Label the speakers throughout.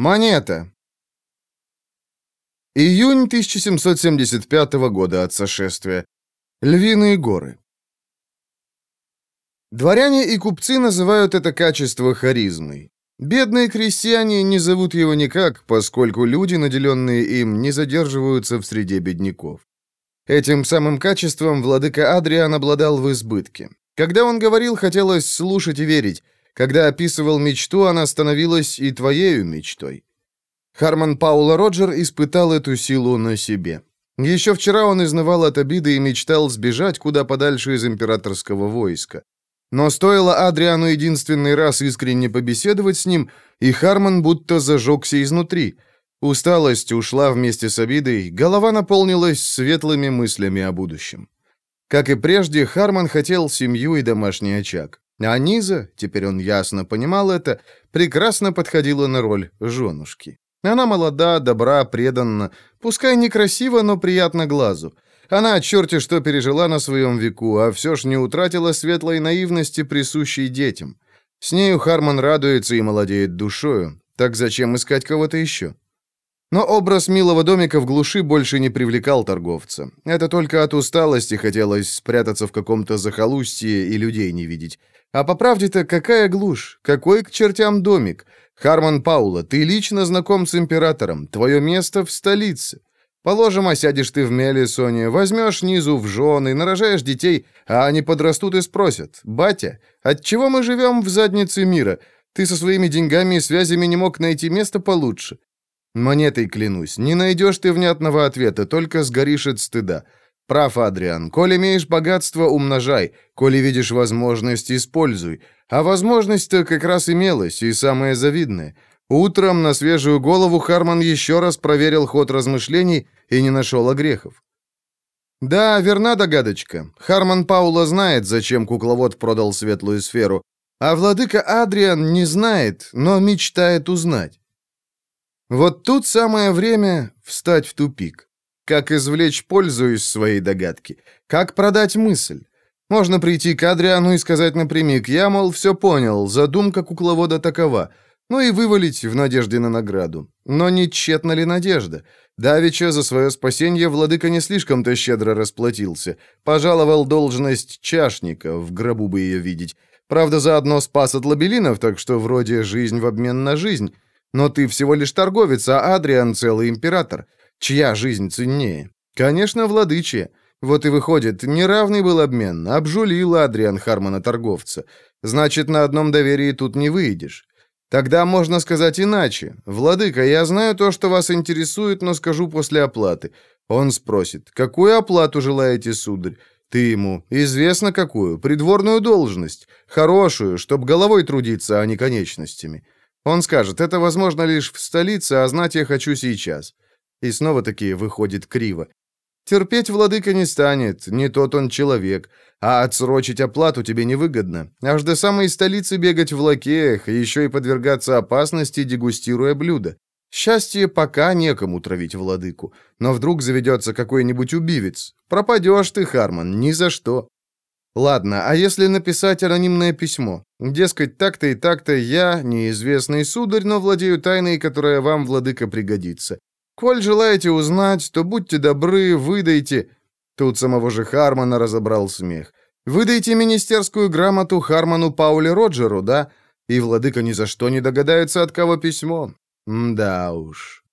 Speaker 1: Монета. Июнь 1775 года от сошествия. Львиные горы. Дворяне и купцы называют это качество харизмой. Бедные крестьяне не зовут его никак, поскольку люди, наделенные им, не задерживаются в среде бедняков. Этим самым качеством владыка Адриан обладал в избытке. Когда он говорил, хотелось слушать и верить, когда описывал мечту, она становилась и твоею мечтой. Харман Паула Роджер испытал эту силу на себе. Еще вчера он изнывал от обиды и мечтал сбежать куда подальше из императорского войска. Но стоило Адриану единственный раз искренне побеседовать с ним, и Харман будто зажегся изнутри. Усталость ушла вместе с обидой, голова наполнилась светлыми мыслями о будущем. Как и прежде, Харман хотел семью и домашний очаг. А Низа, теперь он ясно понимал это, прекрасно подходила на роль женушки. Она молода, добра, преданна, пускай некрасиво, но приятно глазу. Она черти что пережила на своем веку, а все ж не утратила светлой наивности, присущей детям. С нею Харман радуется и молодеет душою. Так зачем искать кого-то еще? Но образ милого домика в глуши больше не привлекал торговца. Это только от усталости хотелось спрятаться в каком-то захолустье и людей не видеть. А по правде-то какая глушь? Какой к чертям домик? Харман Паула, ты лично знаком с императором. Твое место в столице. Положим, осядешь ты в Мелисоне, возьмешь низу в жены, нарожаешь детей, а они подрастут и спросят, «Батя, отчего мы живем в заднице мира? Ты со своими деньгами и связями не мог найти место получше». Монетой клянусь, не найдешь ты внятного ответа, только сгоришь от стыда. Прав, Адриан. Коли имеешь богатство, умножай. Коли видишь возможность, используй. А возможность-то как раз имелась, и самое завидное. Утром на свежую голову Харман еще раз проверил ход размышлений и не нашел огрехов. Да, верна догадочка. Харман Паула знает, зачем кукловод продал светлую сферу, а владыка Адриан не знает, но мечтает узнать. Вот тут самое время встать в тупик. Как извлечь пользу из своей догадки? Как продать мысль? Можно прийти к Адриану и сказать напрямик, я, мол, все понял, задумка кукловода такова, ну и вывалить в надежде на награду. Но не тщетна ли надежда? Давича за свое спасение владыка не слишком-то щедро расплатился. Пожаловал должность чашника, в гробу бы ее видеть. Правда, заодно спас от лабелинов, так что вроде жизнь в обмен на жизнь. Но ты всего лишь торговец, а Адриан целый император. Чья жизнь ценнее? Конечно, владычья. Вот и выходит, неравный был обмен. Обжулил Адриан Хармона торговца. Значит, на одном доверии тут не выйдешь. Тогда можно сказать иначе. «Владыка, я знаю то, что вас интересует, но скажу после оплаты». Он спросит, «Какую оплату желаете, сударь?» Ты ему, «Известно какую, придворную должность, хорошую, чтоб головой трудиться, а не конечностями». Он скажет, «Это возможно лишь в столице, а знать я хочу сейчас». И снова-таки выходит криво. Терпеть владыка не станет, не тот он человек, а отсрочить оплату тебе невыгодно. Аж до самой столицы бегать в лакеях, еще и подвергаться опасности, дегустируя блюда. Счастье пока некому травить владыку, но вдруг заведется какой-нибудь убивец. Пропадешь ты, Харман, ни за что. Ладно, а если написать анонимное письмо? Дескать, так-то и так-то я, неизвестный сударь, но владею тайной, которая вам, владыка, пригодится. Коль желаете узнать, то будьте добры, выдайте...» Тут самого же Хармана разобрал смех. «Выдайте министерскую грамоту Харману Пауле Роджеру, да? И владыка ни за что не догадается, от кого письмо. Да уж».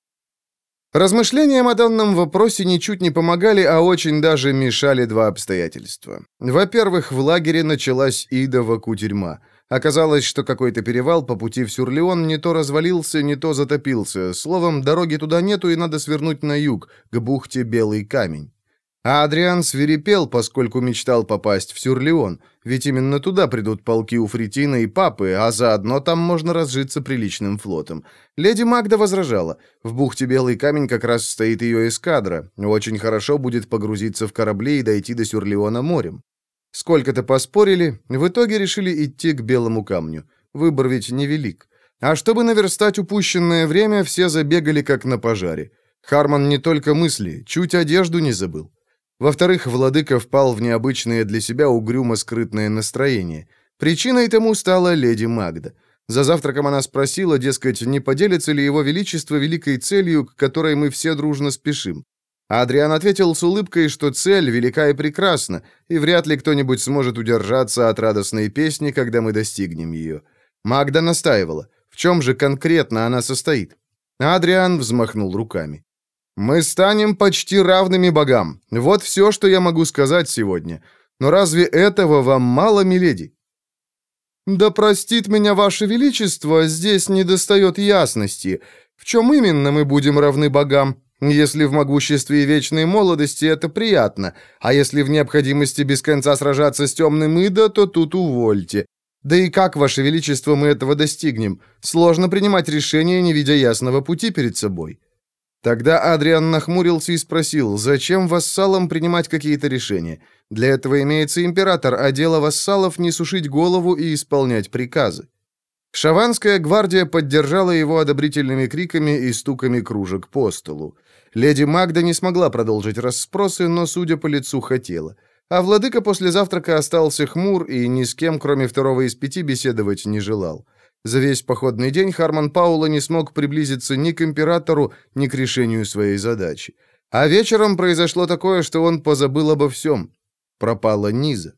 Speaker 1: Размышлениям о данном вопросе ничуть не помогали, а очень даже мешали два обстоятельства. Во-первых, в лагере началась идова кутерьма — Оказалось, что какой-то перевал по пути в Сюрлеон не то развалился, не то затопился. Словом, дороги туда нету, и надо свернуть на юг, к бухте Белый камень. А Адриан свирепел, поскольку мечтал попасть в Сюрлеон, ведь именно туда придут полки у Фритина и Папы, а заодно там можно разжиться приличным флотом. Леди Магда возражала. В бухте Белый камень как раз стоит ее эскадра. Очень хорошо будет погрузиться в корабли и дойти до Сюрлеона морем. Сколько-то поспорили, в итоге решили идти к белому камню. Выбор ведь невелик. А чтобы наверстать упущенное время, все забегали как на пожаре. Харман не только мысли, чуть одежду не забыл. Во-вторых, владыка впал в необычное для себя угрюмо-скрытное настроение. Причиной тому стала леди Магда. За завтраком она спросила, дескать, не поделится ли его величество великой целью, к которой мы все дружно спешим. Адриан ответил с улыбкой, что цель велика и прекрасна, и вряд ли кто-нибудь сможет удержаться от радостной песни, когда мы достигнем ее. Магда настаивала. В чем же конкретно она состоит? Адриан взмахнул руками. «Мы станем почти равными богам. Вот все, что я могу сказать сегодня. Но разве этого вам мало, миледи?» «Да простит меня ваше величество, здесь недостает ясности. В чем именно мы будем равны богам? Если в могуществе и вечной молодости, это приятно, а если в необходимости без конца сражаться с темным Ида, то тут увольте. Да и как, Ваше Величество, мы этого достигнем? Сложно принимать решения, не видя ясного пути перед собой». Тогда Адриан нахмурился и спросил, зачем вассалам принимать какие-то решения? Для этого имеется император, а дело вассалов не сушить голову и исполнять приказы. Шаванская гвардия поддержала его одобрительными криками и стуками кружек по столу. Леди Магда не смогла продолжить расспросы, но, судя по лицу, хотела. А владыка после завтрака остался хмур и ни с кем, кроме второго из пяти, беседовать не желал. За весь походный день Харман Паула не смог приблизиться ни к императору, ни к решению своей задачи. А вечером произошло такое, что он позабыл обо всем. Пропала Низа.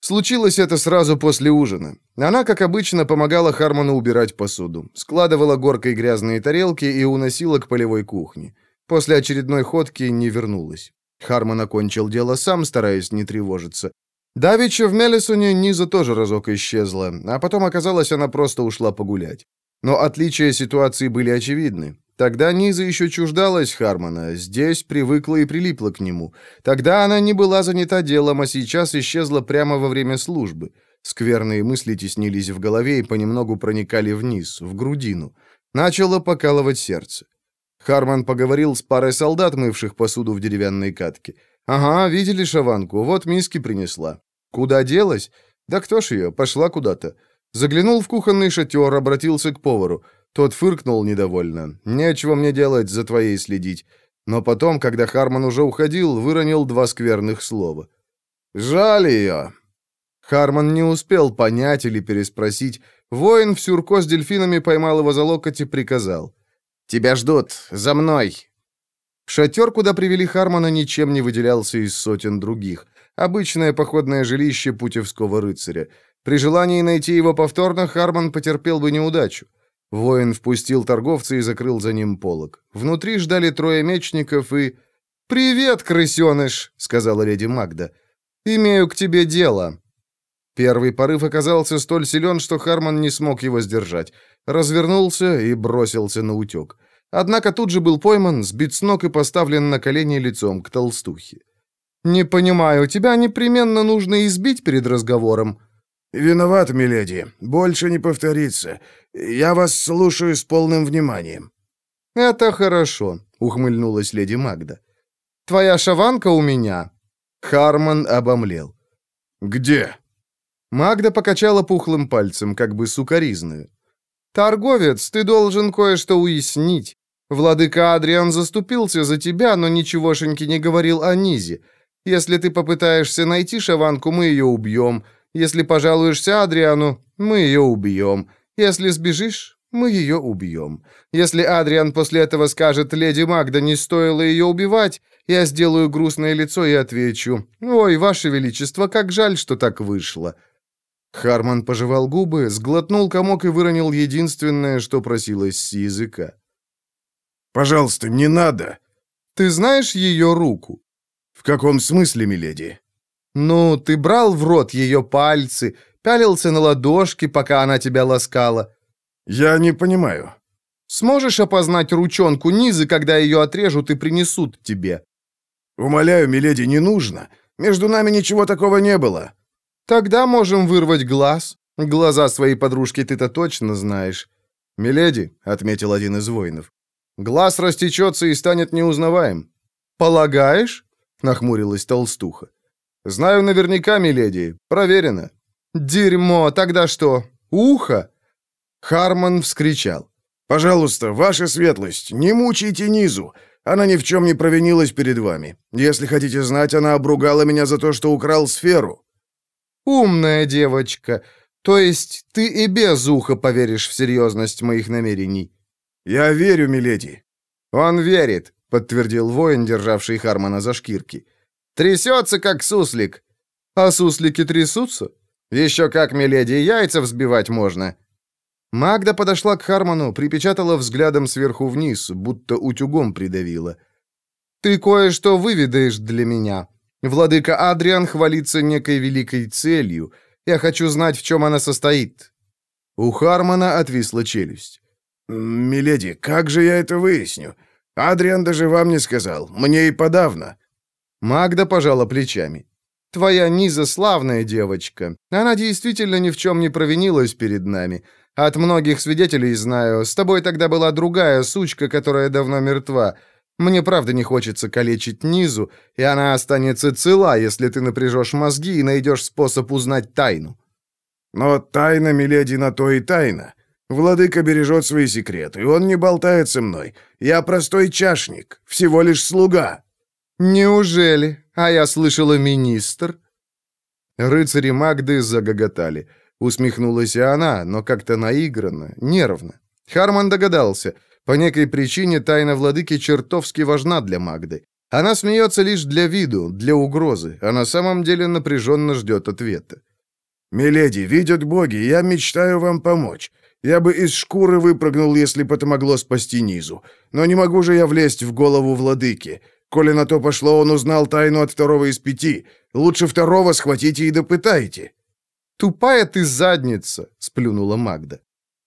Speaker 1: Случилось это сразу после ужина. Она, как обычно, помогала Хармону убирать посуду, складывала горкой грязные тарелки и уносила к полевой кухне. После очередной ходки не вернулась. Хармон окончил дело сам, стараясь не тревожиться. Давича в Мелисоне Низа тоже разок исчезла, а потом оказалось, она просто ушла погулять. Но отличия ситуации были очевидны. Тогда Низа еще чуждалась Хармона, здесь привыкла и прилипла к нему. Тогда она не была занята делом, а сейчас исчезла прямо во время службы. Скверные мысли теснились в голове и понемногу проникали вниз, в грудину. Начало покалывать сердце. Харман поговорил с парой солдат, мывших посуду в деревянной катке. «Ага, видели шаванку, вот миски принесла. Куда делась? Да кто ж ее, пошла куда-то». Заглянул в кухонный шатер, обратился к повару. Тот фыркнул недовольно. «Нечего мне делать, за твоей следить». Но потом, когда Харман уже уходил, выронил два скверных слова. «Жаль ее». Харман не успел понять или переспросить. Воин в сюрко с дельфинами поймал его за локоть и приказал. «Тебя ждут! За мной!» Шатер, куда привели Хармона, ничем не выделялся из сотен других. Обычное походное жилище путевского рыцаря. При желании найти его повторно, Харман потерпел бы неудачу. Воин впустил торговца и закрыл за ним полог. Внутри ждали трое мечников и... «Привет, крысеныш!» — сказала леди Магда. «Имею к тебе дело». Первый порыв оказался столь силен, что Харман не смог его сдержать. Развернулся и бросился на утек. Однако тут же был пойман, сбит с ног и поставлен на колени лицом к толстухе. «Не понимаю, тебя непременно нужно избить перед разговором».
Speaker 2: «Виноват, миледи. Больше не повторится. Я вас слушаю с полным вниманием».
Speaker 1: «Это хорошо», — ухмыльнулась леди Магда. «Твоя шаванка у меня». Харман обомлел.
Speaker 2: «Где?»
Speaker 1: Магда покачала пухлым пальцем, как бы сукоризную. «Торговец, ты должен кое-что уяснить. Владыка Адриан заступился за тебя, но ничегошеньки не говорил о Низе. Если ты попытаешься найти шаванку, мы ее убьем. Если пожалуешься Адриану, мы ее убьем. Если сбежишь, мы ее убьем. Если Адриан после этого скажет, леди Магда, не стоило ее убивать, я сделаю грустное лицо и отвечу, «Ой, ваше величество, как жаль, что так вышло». Харман пожевал губы, сглотнул комок и выронил единственное, что просилось с языка.
Speaker 2: «Пожалуйста, не надо!»
Speaker 1: «Ты знаешь ее руку?»
Speaker 2: «В каком смысле, миледи?»
Speaker 1: «Ну, ты брал в рот ее пальцы, пялился на ладошки, пока она тебя ласкала».
Speaker 2: «Я не понимаю».
Speaker 1: «Сможешь опознать ручонку Низы, когда ее отрежут и принесут тебе?»
Speaker 2: «Умоляю, миледи, не нужно. Между нами ничего такого не было».
Speaker 1: Тогда можем вырвать глаз. Глаза своей подружки ты-то точно знаешь. Миледи, отметил один из воинов. Глаз растечется и станет неузнаваем. Полагаешь? нахмурилась толстуха. Знаю наверняка, миледи. Проверено. Дерьмо, тогда что? Ухо? Харман вскричал.
Speaker 2: «Пожалуйста, ваша светлость, не мучайте Низу. Она ни в чем не провинилась перед вами. Если хотите знать, она обругала меня за то, что украл сферу».
Speaker 1: «Умная девочка. То есть ты и без уха поверишь в серьезность моих намерений?»
Speaker 2: «Я верю, миледи».
Speaker 1: «Он верит», — подтвердил воин, державший Хармона за шкирки. «Трясется, как суслик». «А суслики трясутся?» «Еще как, миледи, яйца взбивать можно». Магда подошла к Хармону, припечатала взглядом сверху вниз, будто утюгом придавила. «Ты кое-что выведаешь для меня. Владыка Адриан хвалится некой великой целью. Я хочу знать, в чем она состоит». У Хармона отвисла челюсть.
Speaker 2: «Миледи, как же я это выясню? Адриан даже вам не сказал. Мне и подавно».
Speaker 1: Магда пожала плечами. «Твоя Низа славная девочка. Она действительно ни в чем не провинилась перед нами. От многих свидетелей знаю, с тобой тогда была другая сучка, которая давно мертва. Мне правда не хочется калечить Низу, и она останется цела, если ты напряжешь мозги и найдешь способ узнать тайну».
Speaker 2: «Но тайна, миледи, на то и тайна. Владыка бережет свои секреты, он не болтает со мной. Я простой чашник, всего лишь слуга».
Speaker 1: «Неужели? А я слышала, министр?» Рыцари Магды загоготали. Усмехнулась и она, но как-то наигранно, нервно. Харман догадался. По некой причине тайна владыки чертовски важна для Магды. Она смеется лишь для виду, для угрозы, а на самом деле напряженно ждет ответа.
Speaker 2: «Миледи, видят боги, я мечтаю вам помочь. Я бы из шкуры выпрыгнул, если бы это могло спасти Низу. Но не могу же я влезть в голову владыки. Коли на то пошло, он узнал тайну от второго из пяти. Лучше второго схватите и допытайте».
Speaker 1: «Тупая ты задница!» — сплюнула Магда.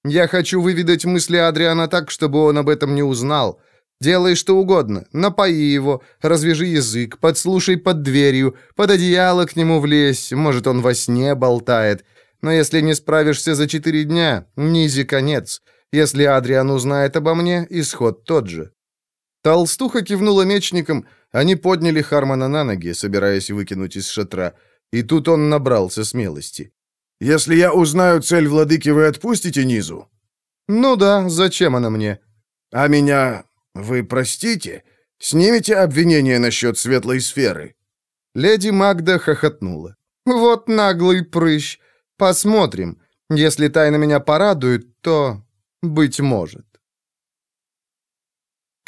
Speaker 1: «Я хочу выведать мысли Адриана так, чтобы он об этом не узнал. Делай что угодно. Напои его, развяжи язык, подслушай под дверью, под одеяло к нему влезь, может, он во сне болтает. Но если не справишься за четыре дня, низи конец. Если Адриан узнает обо мне, исход тот же». Толстуха кивнула мечником, они подняли Хармона на ноги, собираясь выкинуть из шатра. И тут он набрался смелости.
Speaker 2: «Если я узнаю цель владыки, вы отпустите Низу?»
Speaker 1: «Ну да, зачем она мне?»
Speaker 2: «А меня вы простите? Снимите обвинение насчет светлой сферы?»
Speaker 1: Леди Магда хохотнула. «Вот наглый прыщ. Посмотрим. Если тайна меня порадует, то... быть может».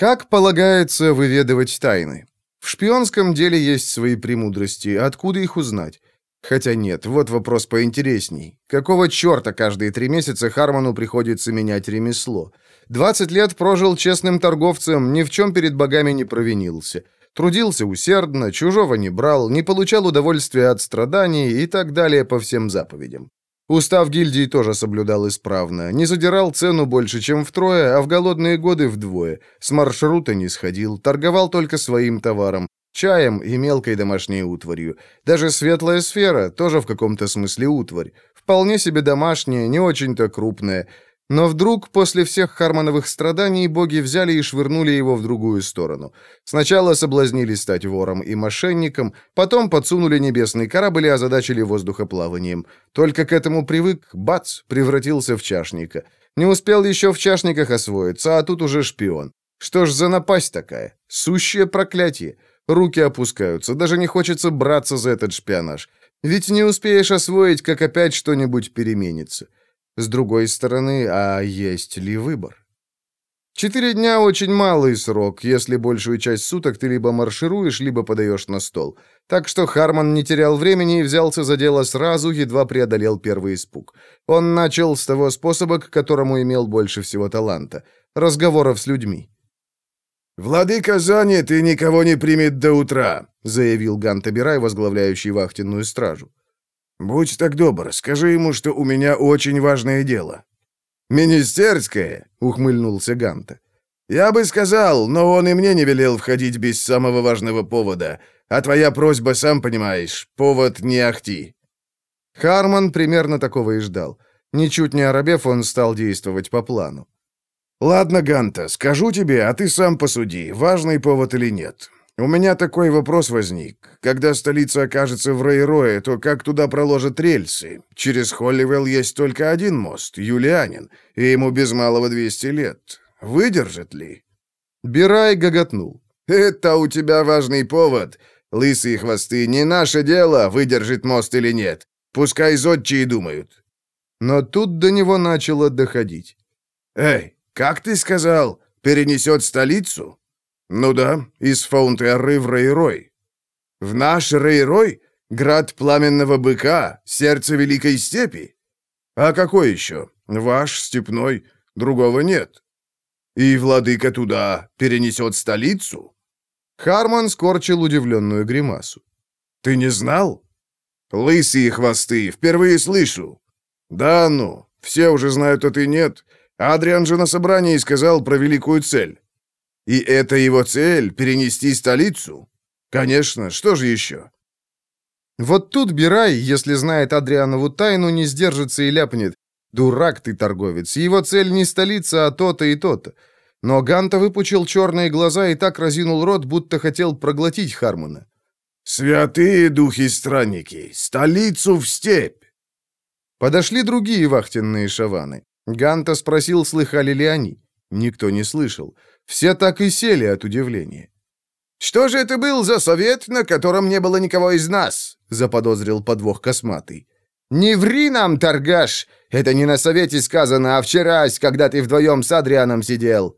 Speaker 1: Как полагается выведывать тайны? В шпионском деле есть свои премудрости. Откуда их узнать? Хотя нет, вот вопрос поинтересней. Какого черта каждые три месяца Хармону приходится менять ремесло? 20 лет прожил честным торговцем, ни в чем перед богами не провинился. Трудился усердно, чужого не брал, не получал удовольствия от страданий и так далее по всем заповедям. Устав гильдии тоже соблюдал исправно. Не задирал цену больше, чем втрое, а в голодные годы вдвое. С маршрута не сходил, торговал только своим товаром. Чаем и мелкой домашней утварью. Даже светлая сфера, тоже в каком-то смысле утварь. Вполне себе домашняя, не очень-то крупная. Но вдруг, после всех Хармоновых страданий, боги взяли и швырнули его в другую сторону. Сначала соблазнили стать вором и мошенником, потом подсунули небесный корабль и озадачили воздухоплаванием. Только к этому привык, бац, превратился в чашника. Не успел еще в чашниках освоиться, а тут уже шпион. Что ж за напасть такая? Сущее проклятие. Руки опускаются, даже не хочется браться за этот шпионаж. Ведь не успеешь освоить, как опять что-нибудь переменится. С другой стороны, а есть ли выбор? Четыре дня очень малый срок, если большую часть суток ты либо маршируешь, либо подаешь на стол. Так что Харман не терял времени и взялся за дело сразу, едва преодолел первый испуг. Он начал с того способа, к которому имел больше всего таланта — разговоров с людьми.
Speaker 2: «Владыка занят и никого не примет до утра», — заявил Гантабирай, возглавляющий вахтенную стражу. «Будь так добр, скажи ему, что у меня очень важное дело». «Министерское?» — ухмыльнулся Ганта. «Я бы сказал, но он и мне не велел входить без самого важного повода. А твоя просьба, сам понимаешь, повод не ахти».
Speaker 1: Харман примерно такого и ждал. Ничуть не оробев, он стал действовать по плану.
Speaker 2: «Ладно, Ганта, скажу тебе, а ты сам посуди, важный повод или нет. У меня такой вопрос возник. Когда столица окажется в Рейрое, то как туда проложат рельсы? Через Холливелл есть только один мост, Юлианин, и ему без малого 200 лет. Выдержит ли?»
Speaker 1: Бирай гоготнул.
Speaker 2: «Это у тебя важный повод. Лысые хвосты, не наше дело, выдержит мост или нет. Пускай зодчие думают».
Speaker 1: Но тут до него начало доходить.
Speaker 2: «Эй, как ты сказал, перенесет столицу?» «Ну да, из Фаунтерры в Рейрой». «В наш Рейрой? Град пламенного быка, сердце Великой Степи?» «А какой еще? Ваш, степной, другого нет». «И владыка туда перенесет столицу?»
Speaker 1: Харман скорчил удивленную гримасу.
Speaker 2: «Ты не знал?» «Лысые хвосты, впервые слышу». «Да ну, все уже знают, а ты нет. Адриан же на собрании сказал про великую цель». «И это его цель — перенести столицу?» «Конечно, что же еще?»
Speaker 1: Вот тут Бирай, если знает Адрианову тайну, не сдержится и ляпнет. «Дурак ты, торговец, его цель не столица, а то-то и то-то». Но Ганта выпучил черные глаза и так разинул рот, будто хотел проглотить Хармона.
Speaker 2: «Святые духи-странники! Столицу в степь!»
Speaker 1: Подошли другие вахтенные шаваны. Ганта спросил, слыхали ли они. Никто не слышал. Все так и сели от удивления.
Speaker 2: «Что же это был за совет, на котором не было никого из нас?» — заподозрил подвох косматый.
Speaker 1: «Не ври нам, торгаш! Это не на совете сказано, а вчерась, когда ты вдвоем с Адрианом сидел!»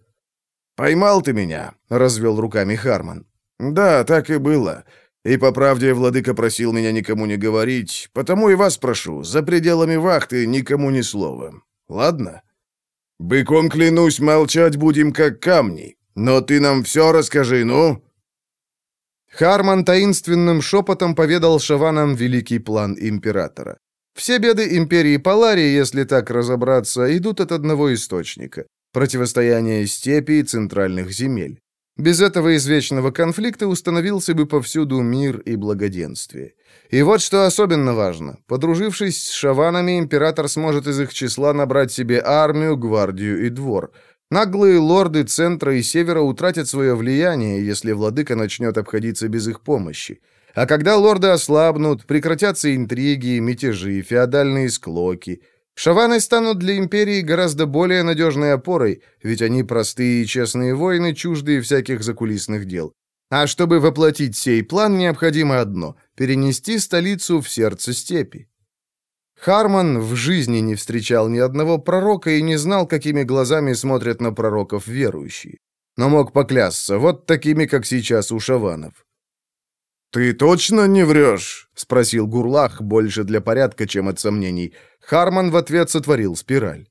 Speaker 2: «Поймал ты меня», — развел руками Харман. «Да, так и было. И по правде владыка просил меня никому не говорить, потому и вас прошу, за пределами вахты никому ни слова. Ладно? Быком клянусь, молчать будем как камни. Но ты нам все расскажи, ну?»
Speaker 1: Харман таинственным шепотом поведал Шаванам великий план императора. Все беды империи Паларии, если так разобраться, идут от одного источника – противостояния степи и центральных земель. Без этого извечного конфликта установился бы повсюду мир и благоденствие. И вот что особенно важно. Подружившись с шаванами, император сможет из их числа набрать себе армию, гвардию и двор. Наглые лорды центра и севера утратят свое влияние, если владыка начнет обходиться без их помощи. А когда лорды ослабнут, прекратятся интриги, мятежи, феодальные склоки – Шаваны станут для империи гораздо более надежной опорой, ведь они простые и честные воины, чуждые всяких закулисных дел. А чтобы воплотить сей план, необходимо одно — перенести столицу в сердце степи. Харман в жизни не встречал ни одного пророка и не знал, какими глазами смотрят на пророков верующие. Но мог поклясться, вот такими, как сейчас у шаванов.
Speaker 2: «Ты точно не врешь?» — спросил Гурлах, больше для порядка, чем от сомнений.
Speaker 1: Харман в ответ сотворил спираль.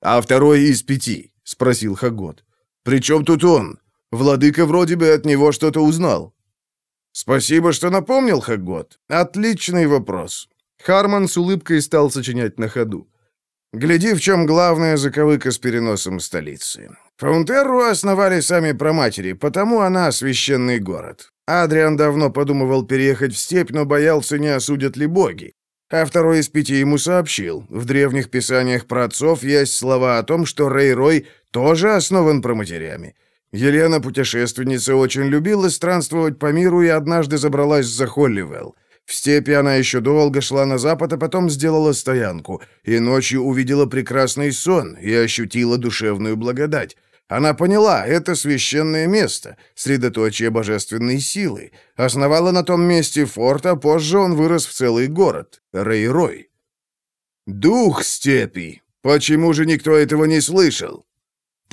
Speaker 2: «А второй из пяти?» — спросил Хагот. «При чем тут он? Владыка вроде бы от него что-то узнал». «Спасибо, что напомнил, Хагот. Отличный вопрос».
Speaker 1: Харман с улыбкой стал сочинять на ходу.
Speaker 2: «Гляди, в чем главная заковыка с переносом столицы. Фаунтерру основали сами проматери, потому она священный город. Адриан давно подумывал переехать в степь, но боялся, не осудят ли боги. А второй из пяти ему сообщил. В древних писаниях про отцов есть слова о том, что Рей-Рой тоже основан проматерями. Елена, путешественница, очень любила странствовать по миру и однажды забралась за Холливелл. В степи она еще долго шла на запад, а потом сделала стоянку, и ночью увидела прекрасный сон и ощутила душевную благодать. Она поняла, это священное место, средоточие божественной силы. Основала на том месте форт, а позже он вырос в целый город — Рейрой. Дух степи! Почему же никто этого не слышал?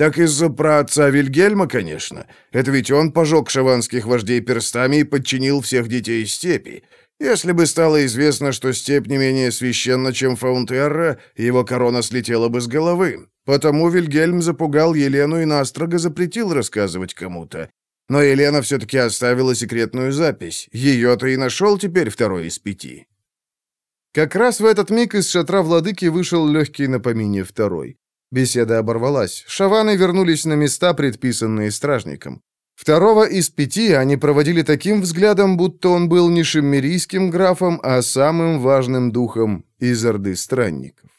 Speaker 2: Так из-за праотца Вильгельма, конечно. Это ведь он пожег шаванских вождей перстами и подчинил всех детей степи. Если бы стало известно, что степь не менее священна, чем Фаунтерра, его корона слетела бы с головы. Потому Вильгельм запугал Елену и настрого запретил рассказывать кому-то. Но Елена все-таки оставила секретную запись. Ее-то и нашел теперь второй из пяти.
Speaker 1: Как раз в этот миг из шатра владыки вышел легкий напомине второй. Беседа оборвалась. Шаваны вернулись на места, предписанные стражником. Второго из пяти они проводили таким взглядом, будто он был не шиммерийским графом, а самым важным духом из Орды Странников.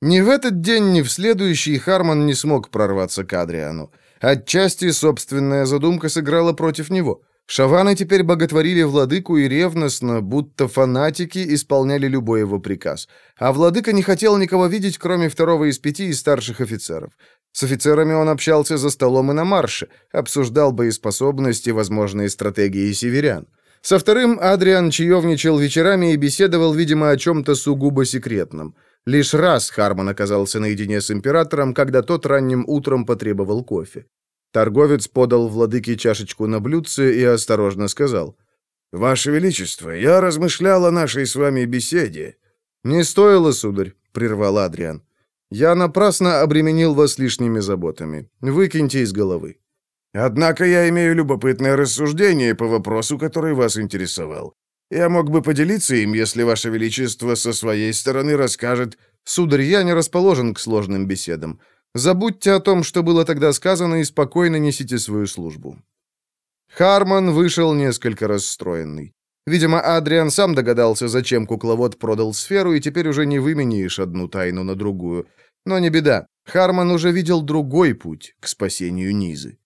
Speaker 1: Ни в этот день, ни в следующий Харман не смог прорваться к Адриану. Отчасти собственная задумка сыграла против него. Шаваны теперь боготворили владыку и ревностно, будто фанатики, исполняли любой его приказ. А владыка не хотел никого видеть, кроме второго из пяти и старших офицеров. С офицерами он общался за столом и на марше, обсуждал боеспособности и возможные стратегии северян. Со вторым Адриан чаевничал вечерами и беседовал, видимо, о чем-то сугубо секретном. Лишь раз Харман оказался наедине с императором, когда тот ранним утром потребовал кофе. Торговец подал владыке чашечку на блюдце и осторожно сказал. «Ваше Величество, я размышлял о нашей с вами беседе». «Не стоило, сударь», — прервал Адриан. «Я напрасно обременил вас лишними заботами. Выкиньте из головы». «Однако я имею любопытное рассуждение по вопросу, который вас интересовал. Я мог бы поделиться им, если Ваше Величество со своей стороны расскажет...» «Сударь, я не расположен к сложным беседам. Забудьте о том, что было тогда сказано, и спокойно несите свою службу». Харман вышел несколько расстроенный. Видимо, Адриан сам догадался, зачем кукловод продал сферу, и теперь уже не выменяешь одну тайну на другую. Но не беда. Харман уже видел другой путь к спасению Низы.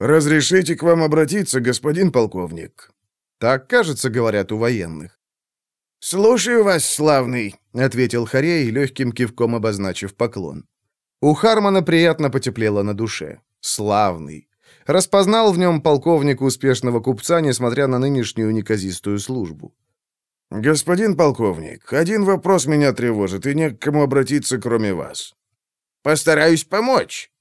Speaker 2: «Разрешите к вам обратиться, господин полковник?»
Speaker 1: Так, кажется, говорят у военных.
Speaker 2: «Слушаю вас, славный», —
Speaker 1: ответил Харей, легким кивком обозначив поклон. У Хармана приятно потеплело на душе. Славный. Распознал в нем полковника успешного купца, несмотря на нынешнюю неказистую службу.
Speaker 2: «Господин полковник, один вопрос меня тревожит, и не к кому обратиться, кроме вас». «Постараюсь помочь».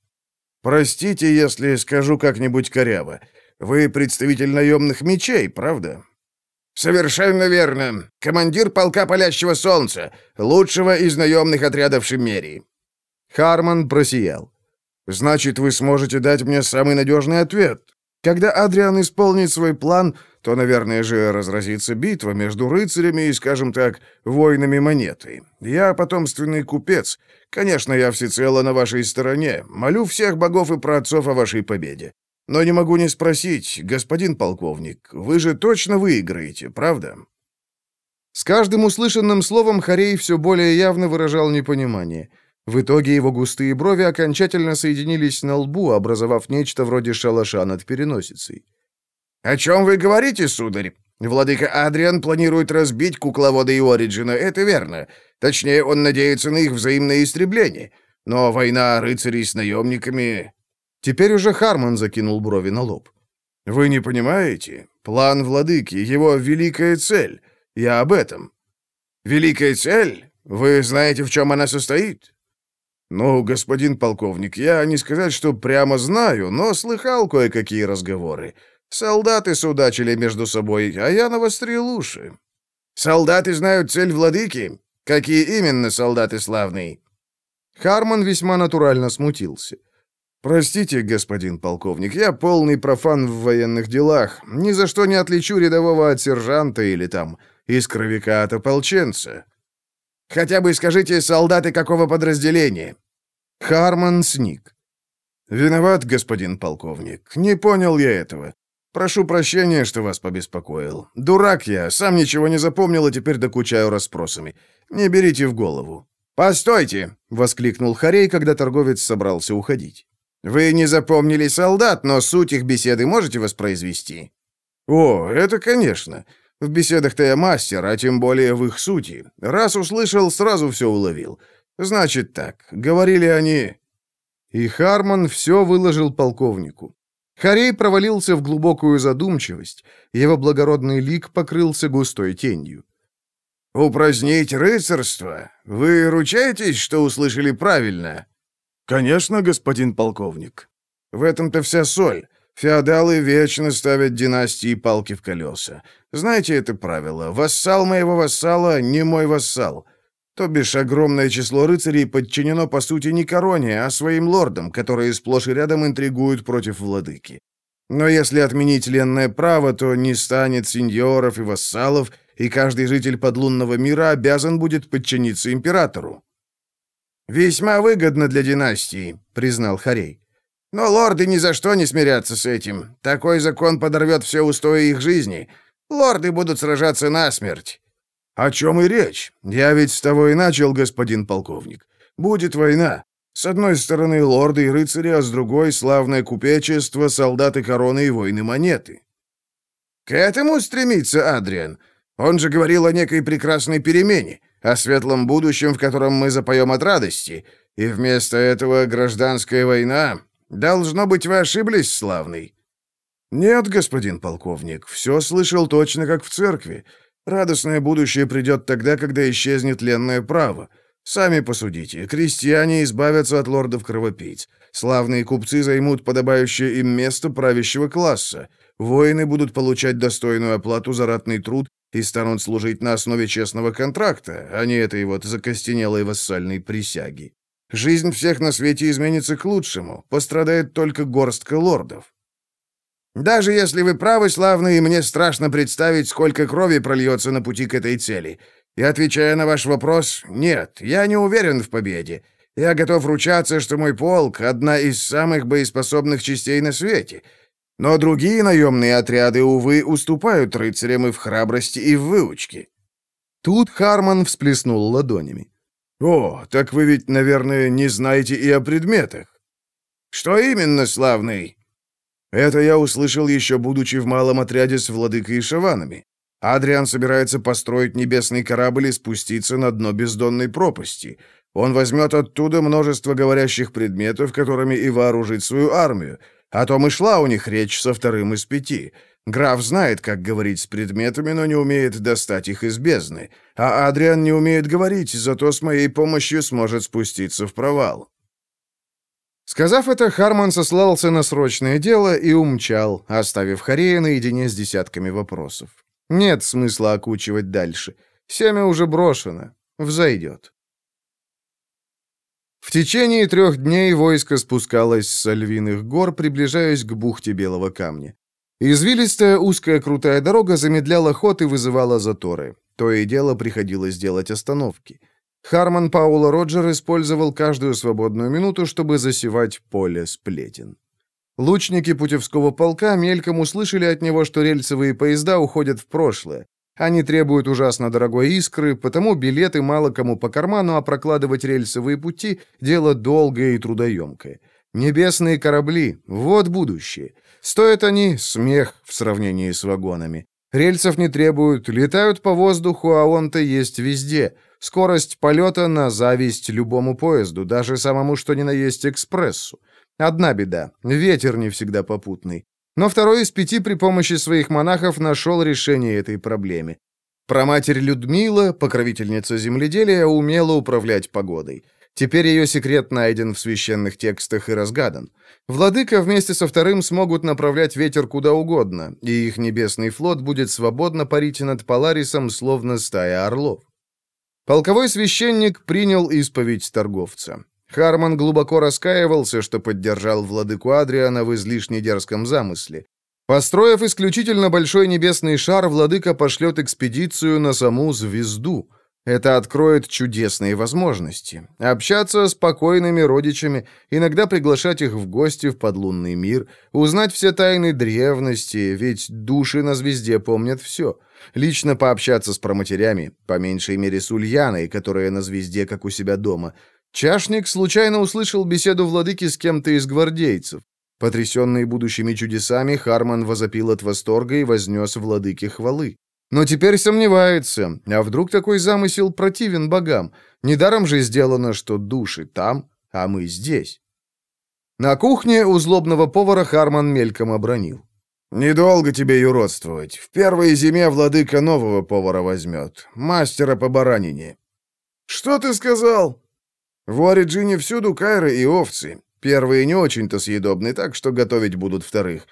Speaker 2: «Простите, если скажу как-нибудь коряво. Вы представитель наемных мечей, правда?» «Совершенно верно. Командир полка Палящего Солнца, лучшего из наемных отрядов Шиммерии».
Speaker 1: Харман просиял.
Speaker 2: «Значит, вы сможете дать мне самый надежный ответ. Когда Адриан исполнит свой план, то, наверное же, разразится битва между рыцарями и, скажем так, воинами монеты. Я потомственный купец. Конечно, я всецело на вашей стороне. Молю всех богов и праотцов о вашей победе. Но не могу не спросить, господин полковник, вы же точно выиграете, правда?»
Speaker 1: С каждым услышанным словом Харей все более явно выражал непонимание. В итоге его густые брови окончательно соединились на лбу, образовав нечто вроде шалаша над переносицей.
Speaker 2: «О чем вы говорите, сударь? Владыка Адриан планирует разбить кукловода и Ориджина, это верно. Точнее, он надеется на их взаимное истребление. Но война рыцарей с наемниками
Speaker 1: Теперь уже Харман закинул брови на лоб.
Speaker 2: «Вы не понимаете? План владыки, его великая цель. Я об этом». «Великая цель? Вы знаете, в чем она состоит?» «Ну, господин полковник, я не сказать, что прямо знаю, но слыхал кое-какие разговоры. Солдаты судачили между собой, а я навострил уши». «Солдаты знают цель владыки? Какие именно солдаты славные?»
Speaker 1: Харман весьма натурально смутился.
Speaker 2: «Простите, господин полковник, я полный профан в военных делах. Ни за что не отличу рядового от сержанта или там искровика от ополченца. Хотя бы скажите, солдаты какого подразделения?»
Speaker 1: Харман сник.
Speaker 2: «Виноват, господин полковник. Не понял я этого. Прошу прощения, что вас побеспокоил. Дурак я, сам ничего не запомнил и теперь докучаю расспросами. Не берите в голову». «Постойте!» — воскликнул Харей, когда торговец собрался уходить. Вы не запомнили солдат, но суть их беседы можете воспроизвести? О, это конечно. В беседах-то я мастер, а тем более в их сути. Раз услышал, сразу все уловил. Значит так, говорили они...
Speaker 1: И Харман все выложил полковнику. Харей провалился в глубокую задумчивость. Его благородный лик покрылся густой тенью.
Speaker 2: «Упразднить рыцарство? Вы ручаетесь, что услышали правильно?» «Конечно, господин полковник. В этом-то вся соль. Феодалы вечно ставят династии палки в колеса. Знаете это правило? Вассал моего вассала не мой вассал. То бишь, огромное число рыцарей подчинено, по сути, не короне, а своим лордам, которые сплошь и рядом интригуют против владыки. Но если отменить ленное право, то не станет сеньоров и вассалов, и каждый житель подлунного мира обязан будет подчиниться императору. «Весьма выгодно для династии», — признал Харей. «Но лорды ни за что не смирятся с этим. Такой закон подорвет все устои их жизни. Лорды будут сражаться насмерть». «О чем и речь? Я ведь с того и начал, господин полковник. Будет война. С одной стороны лорды и рыцари, а с другой — славное купечество, солдаты короны и войны монеты». «К этому стремится Адриан. Он же говорил о некой прекрасной перемене о светлом будущем, в котором мы запоем от радости, и вместо этого гражданская война. Должно быть, вы ошиблись, славный». «Нет, господин полковник, все слышал точно как в церкви. Радостное будущее придет тогда, когда исчезнет ленное право. Сами посудите, крестьяне избавятся от лордов-кровопийц. Славные купцы займут подобающее им место правящего класса. Воины будут получать достойную оплату за ратный труд и станут служить на основе честного контракта, а не этой вот закостенелой вассальной присяги. Жизнь всех на свете изменится к лучшему, пострадает только горстка лордов. Даже если вы правы, славные, мне страшно представить, сколько крови прольется на пути к этой цели. И отвечая на ваш вопрос, нет, я не уверен в победе. Я готов ручаться, что мой полк — одна из самых боеспособных частей на свете. Но другие наемные отряды, увы, уступают рыцарям и в храбрости, и в выучке».
Speaker 1: Тут Харман всплеснул ладонями.
Speaker 2: «О, так вы ведь, наверное, не знаете и о предметах». «Что именно, славный?» «Это я услышал еще, будучи в малом отряде с владыкой и шаванами. Адриан собирается построить небесный корабль и спуститься на дно бездонной пропасти. Он возьмет оттуда множество говорящих предметов, которыми и вооружит свою армию. О том и шла у них речь со вторым из пяти. Граф знает, как говорить с предметами, но не умеет достать их из бездны. А Адриан не умеет говорить, зато с моей помощью сможет спуститься в провал.
Speaker 1: Сказав это, Харман сослался на срочное дело и умчал, оставив Харея наедине с десятками вопросов. Нет смысла окучивать дальше. Семя уже брошено. Взойдет. В течение трех дней войско спускалось с Альвиных гор, приближаясь к бухте Белого Камня. Извилистая узкая крутая дорога замедляла ход и вызывала заторы. То и дело приходилось делать остановки. Харман Паула Роджер использовал каждую свободную минуту, чтобы засевать поле сплетен. Лучники путевского полка мельком услышали от него, что рельсовые поезда уходят в прошлое. Они требуют ужасно дорогой искры, потому билеты мало кому по карману, а прокладывать рельсовые пути – дело долгое и трудоемкое. Небесные корабли – вот будущее. Стоят они – смех в сравнении с вагонами. Рельсов не требуют, летают по воздуху, а он-то есть везде. Скорость полета на зависть любому поезду, даже самому что ни на есть экспрессу. Одна беда — ветер не всегда попутный. Но второй из пяти при помощи своих монахов нашел решение этой проблеме. Проматерь Людмила, покровительница земледелия, умела управлять погодой. Теперь ее секрет найден в священных текстах и разгадан. Владыка вместе со вторым смогут направлять ветер куда угодно, и их небесный флот будет свободно парить над Поларисом, словно стая орлов. Полковой священник принял исповедь торговца. Харман глубоко раскаивался, что поддержал владыку Адриана в излишне дерзком замысле. Построив исключительно большой небесный шар, владыка пошлет экспедицию на саму звезду. Это откроет чудесные возможности. Общаться с покойными родичами, иногда приглашать их в гости в подлунный мир, узнать все тайны древности, ведь души на звезде помнят все. Лично пообщаться с проматерями, по меньшей мере с Ульяной, которая на звезде, как у себя дома. Чашник случайно услышал беседу владыки с кем-то из гвардейцев. Потрясенный будущими чудесами, Харман возопил от восторга и вознес владыке хвалы. Но теперь сомневается, а вдруг такой замысел противен богам? Недаром же сделано, что души там, а мы здесь. На кухне у злобного повара Харман мельком обронил. «Недолго тебе юродствовать. В первой зиме владыка нового повара возьмет. Мастера по баранине».
Speaker 2: «Что ты сказал?»
Speaker 1: «В Ориджине всюду кайры и овцы. Первые не очень-то съедобны, так что готовить будут вторых.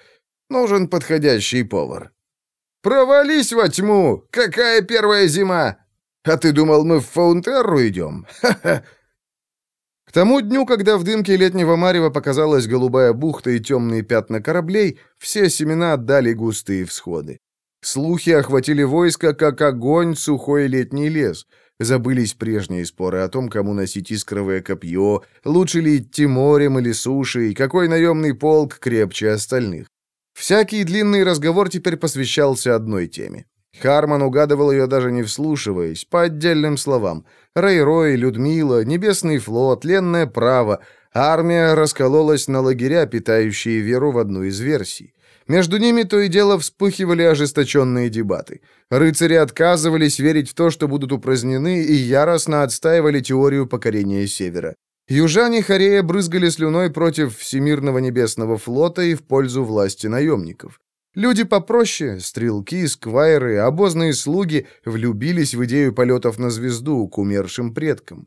Speaker 1: Нужен подходящий повар».
Speaker 2: «Провались во тьму! Какая первая зима! А ты думал, мы в Фаунтерру идем? Ха-ха!»
Speaker 1: К тому дню, когда в дымке летнего марева показалась голубая бухта и темные пятна кораблей, все семена отдали густые всходы. Слухи охватили войско, как огонь сухой летний лес. Забылись прежние споры о том, кому носить искровое копье, лучше ли идти морем или сушей, какой наемный полк крепче остальных. Всякий длинный разговор теперь посвящался одной теме. Харман угадывал ее даже не вслушиваясь, по отдельным словам. Рэй-Рой, Людмила, Небесный флот, Ленное право. Армия раскололась на лагеря, питающие веру в одну из версий. Между ними то и дело вспыхивали ожесточенные дебаты. Рыцари отказывались верить в то, что будут упразднены, и яростно отстаивали теорию покорения Севера. Южане Хорея брызгали слюной против Всемирного Небесного флота и в пользу власти наемников. Люди попроще, стрелки, сквайры, обозные слуги влюбились в идею полетов на звезду к умершим предкам.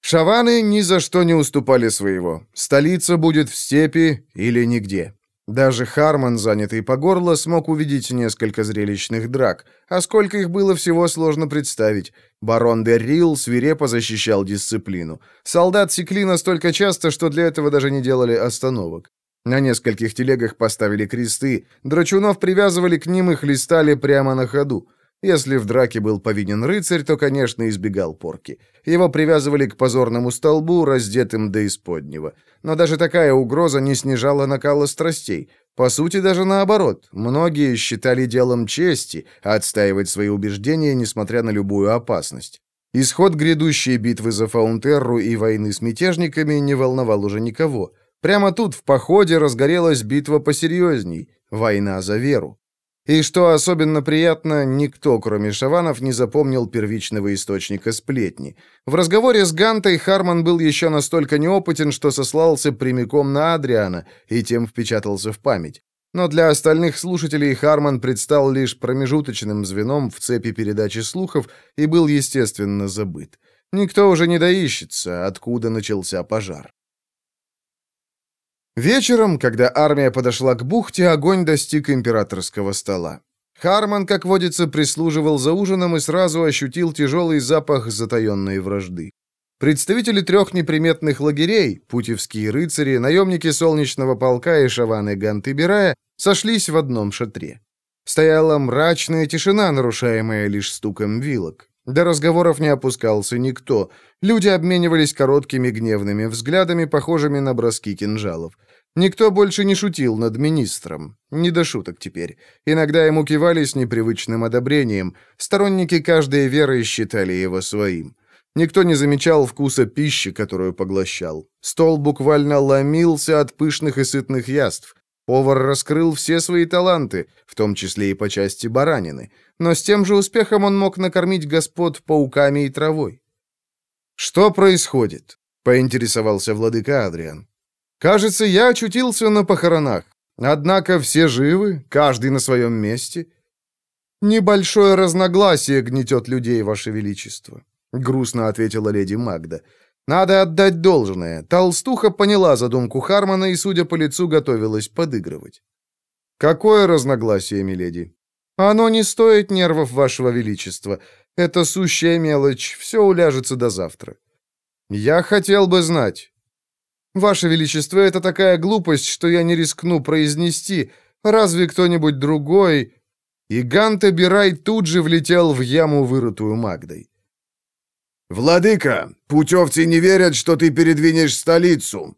Speaker 1: Шаваны ни за что не уступали своего. Столица будет в степи или нигде. Даже Харман, занятый по горло, смог увидеть несколько зрелищных драк, а сколько их было всего сложно представить. Барон де Рил свирепо защищал дисциплину. Солдат секли настолько часто, что для этого даже не делали остановок. На нескольких телегах поставили кресты, драчунов привязывали к ним и хлестали прямо на ходу. Если в драке был повинен рыцарь, то, конечно, избегал порки. Его привязывали к позорному столбу, раздетым до исподнего. Но даже такая угроза не снижала накала страстей. По сути, даже наоборот. Многие считали делом чести отстаивать свои убеждения, несмотря на любую опасность. Исход грядущей битвы за Фаунтерру и войны с мятежниками не волновал уже никого. Прямо тут, в походе, разгорелась битва посерьезней — война за веру. И что особенно приятно, никто, кроме шаванов, не запомнил первичного источника сплетни. В разговоре с Гантой Харман был еще настолько неопытен, что сослался прямиком на Адриана и тем впечатался в память. Но для остальных слушателей Харман предстал лишь промежуточным звеном в цепи передачи слухов и был, естественно, забыт. Никто уже не доищется, откуда начался пожар. Вечером, когда армия подошла к бухте, огонь достиг императорского стола. Харман, как водится, прислуживал за ужином и сразу ощутил тяжелый запах затаенной вражды. Представители трех неприметных лагерей, путевские рыцари, наемники Солнечного полка и шаваны Гантыбирая, сошлись в одном шатре. Стояла мрачная тишина, нарушаемая лишь стуком вилок. До разговоров не опускался никто. Люди обменивались короткими гневными взглядами, похожими на броски кинжалов. Никто больше не шутил над министром. Не до шуток теперь. Иногда ему кивали с непривычным одобрением. Сторонники каждой веры считали его своим. Никто не замечал вкуса пищи, которую поглощал. Стол буквально ломился от пышных и сытных яств. Повар раскрыл все свои таланты, в том числе и по части баранины, но с тем же успехом он мог накормить господ пауками и травой. «Что происходит?» — поинтересовался владыка Адриан. «Кажется, я очутился на похоронах. Однако все живы, каждый на своем месте. Небольшое разногласие гнетет людей, Ваше Величество», — грустно ответила леди Магда. Надо отдать должное. Толстуха поняла задумку Хармона и, судя по лицу, готовилась подыгрывать. «Какое разногласие, миледи?» «Оно не стоит нервов вашего величества. Это сущая мелочь, все уляжется до завтра». «Я хотел бы знать». «Ваше величество, это такая глупость, что я не рискну произнести. Разве кто-нибудь другой...» И Ганта Бирай тут же влетел в яму, вырытую Магдой.
Speaker 2: «Владыка, путевцы не верят, что ты передвинешь столицу!»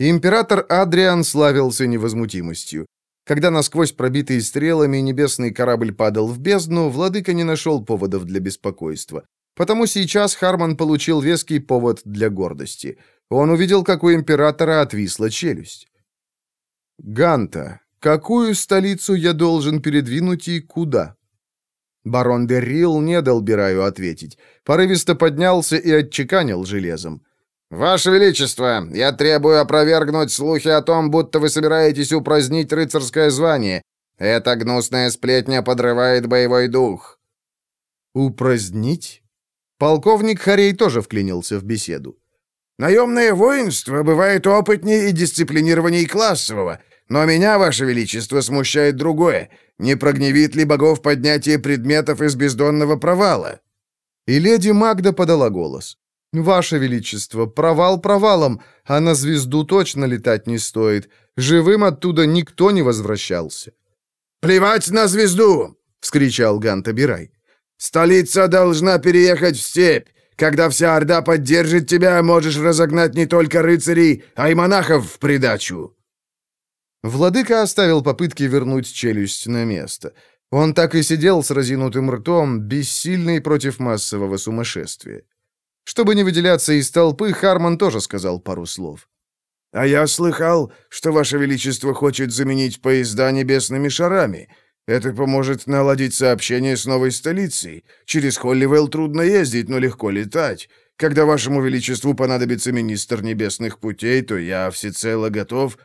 Speaker 1: Император Адриан славился невозмутимостью. Когда насквозь пробитый стрелами небесный корабль падал в бездну, владыка не нашел поводов для беспокойства. Потому сейчас Харман получил веский повод для гордости. Он увидел, как у императора отвисла челюсть. «Ганта, какую столицу я должен передвинуть и куда?» Барон де Рил не дал Бираю ответить. Порывисто поднялся и отчеканил железом. «Ваше Величество, я требую опровергнуть слухи о том, будто вы собираетесь упразднить рыцарское звание. Эта гнусная сплетня подрывает боевой дух». «Упразднить?» Полковник Харей тоже вклинился в беседу.
Speaker 2: «Наемное воинство бывает опытнее и дисциплинированнее классового, но меня, Ваше Величество, смущает другое. Не прогневит ли богов поднятие предметов из бездонного провала?»
Speaker 1: И леди Магда подала голос. «Ваше Величество, провал провалом, а на звезду точно летать не стоит. Живым оттуда никто не возвращался».
Speaker 2: «Плевать на звезду!» — вскричал Ганта Бирай. «Столица должна переехать в степь. Когда вся Орда поддержит тебя, можешь разогнать не только рыцарей, а и монахов в придачу».
Speaker 1: Владыка оставил попытки вернуть челюсть на место. Он так и сидел с разинутым ртом, бессильный против массового сумасшествия. Чтобы не выделяться из толпы, Харман тоже сказал пару слов.
Speaker 2: «А я слыхал, что Ваше Величество хочет заменить поезда небесными шарами. Это поможет наладить сообщение с новой столицей. Через Холливелл трудно ездить, но легко летать. Когда вашему величеству понадобится министр небесных путей, то я всецело готов...»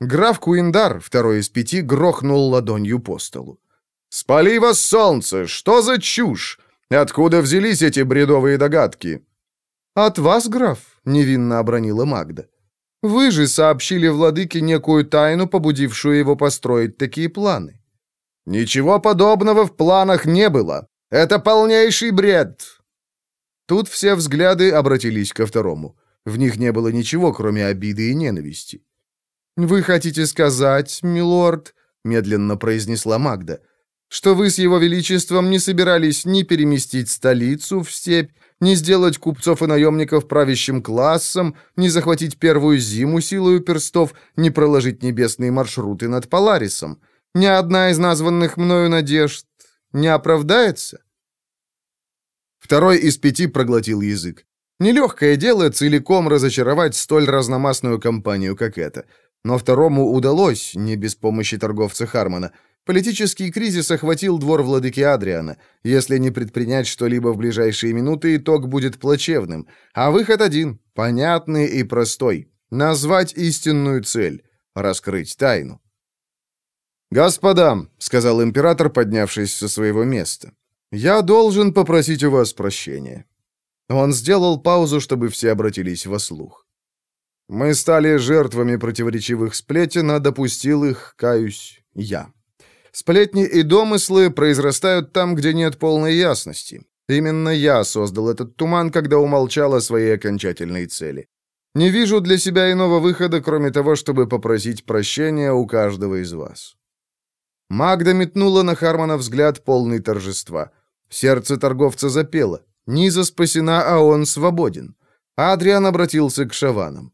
Speaker 1: Граф Куиндар, второй из пяти, грохнул ладонью по столу. «Спали вас солнце! Что за чушь? Откуда взялись эти бредовые догадки?» «От вас, граф», — невинно обронила Магда. «Вы же сообщили владыке некую тайну, побудившую его построить такие планы». «Ничего подобного в планах не было. Это полнейший бред!» Тут все взгляды обратились ко второму. В них не было ничего, кроме обиды и ненависти. «Вы хотите сказать, милорд», — медленно произнесла Магда, «что вы с его величеством не собирались ни переместить столицу в степь, ни сделать купцов и наемников правящим классом, ни захватить первую зиму силою перстов, ни проложить небесные маршруты над Поларисом. Ни одна из названных мною надежд не оправдается?» Второй из пяти проглотил язык. Нелегкое дело целиком разочаровать столь разномастную компанию, как эта — но второму удалось, не без помощи торговца Хармона. Политический кризис охватил двор владыки Адриана. Если не предпринять что-либо в ближайшие минуты, итог будет плачевным. А выход один, понятный и простой. Назвать истинную цель. Раскрыть тайну. «Господа», — сказал император, поднявшись со своего места, — «я должен попросить у вас прощения». Он сделал паузу, чтобы все обратились во слух. Мы стали жертвами противоречивых сплетен, а допустил их, каюсь, я. Сплетни и домыслы произрастают там, где нет полной ясности. Именно я создал этот туман, когда умолчал о своей окончательной цели. Не вижу для себя иного выхода, кроме того, чтобы попросить прощения у каждого из вас». Магда метнула на Хармона взгляд полный торжества. Сердце торговца запело. Низа спасена, а он свободен. Адриан обратился к шаванам.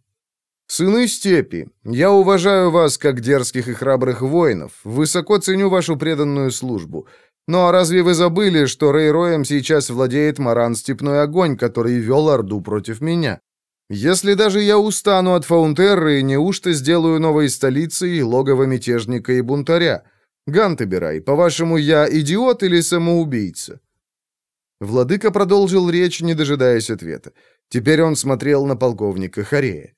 Speaker 1: «Сыны степи, я уважаю вас как дерзких и храбрых воинов, высоко ценю вашу преданную службу. Но разве вы забыли, что Рейроем сейчас владеет Маран Степной Огонь, который вел Орду против меня? Если даже я устану от Фаунтерры, неужто сделаю новой столицей логово мятежника и бунтаря? Гантеберай, по-вашему, я идиот или самоубийца?» Владыка продолжил речь, не дожидаясь ответа. Теперь он смотрел на полковника Харея.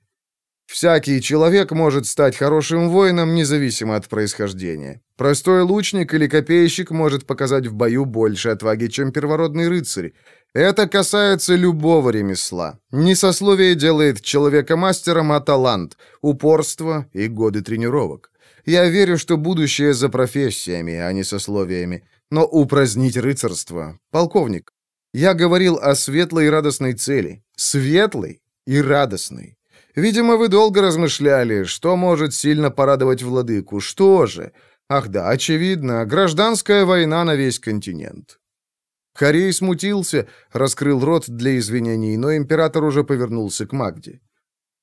Speaker 1: Всякий человек может стать хорошим воином, независимо от происхождения. Простой лучник или копейщик может показать в бою больше отваги, чем первородный рыцарь. Это касается любого ремесла. Не сословие делает человека мастером, а талант, упорство и годы тренировок. Я верю, что будущее за профессиями, а не сословиями. Но упразднить рыцарство... Полковник, я говорил о светлой и радостной цели. Светлой и радостной. Видимо, вы долго размышляли, что может сильно порадовать владыку. Что же? Ах да, очевидно, гражданская война на весь континент. Харей смутился, раскрыл рот для извинений, но император уже повернулся к Магде.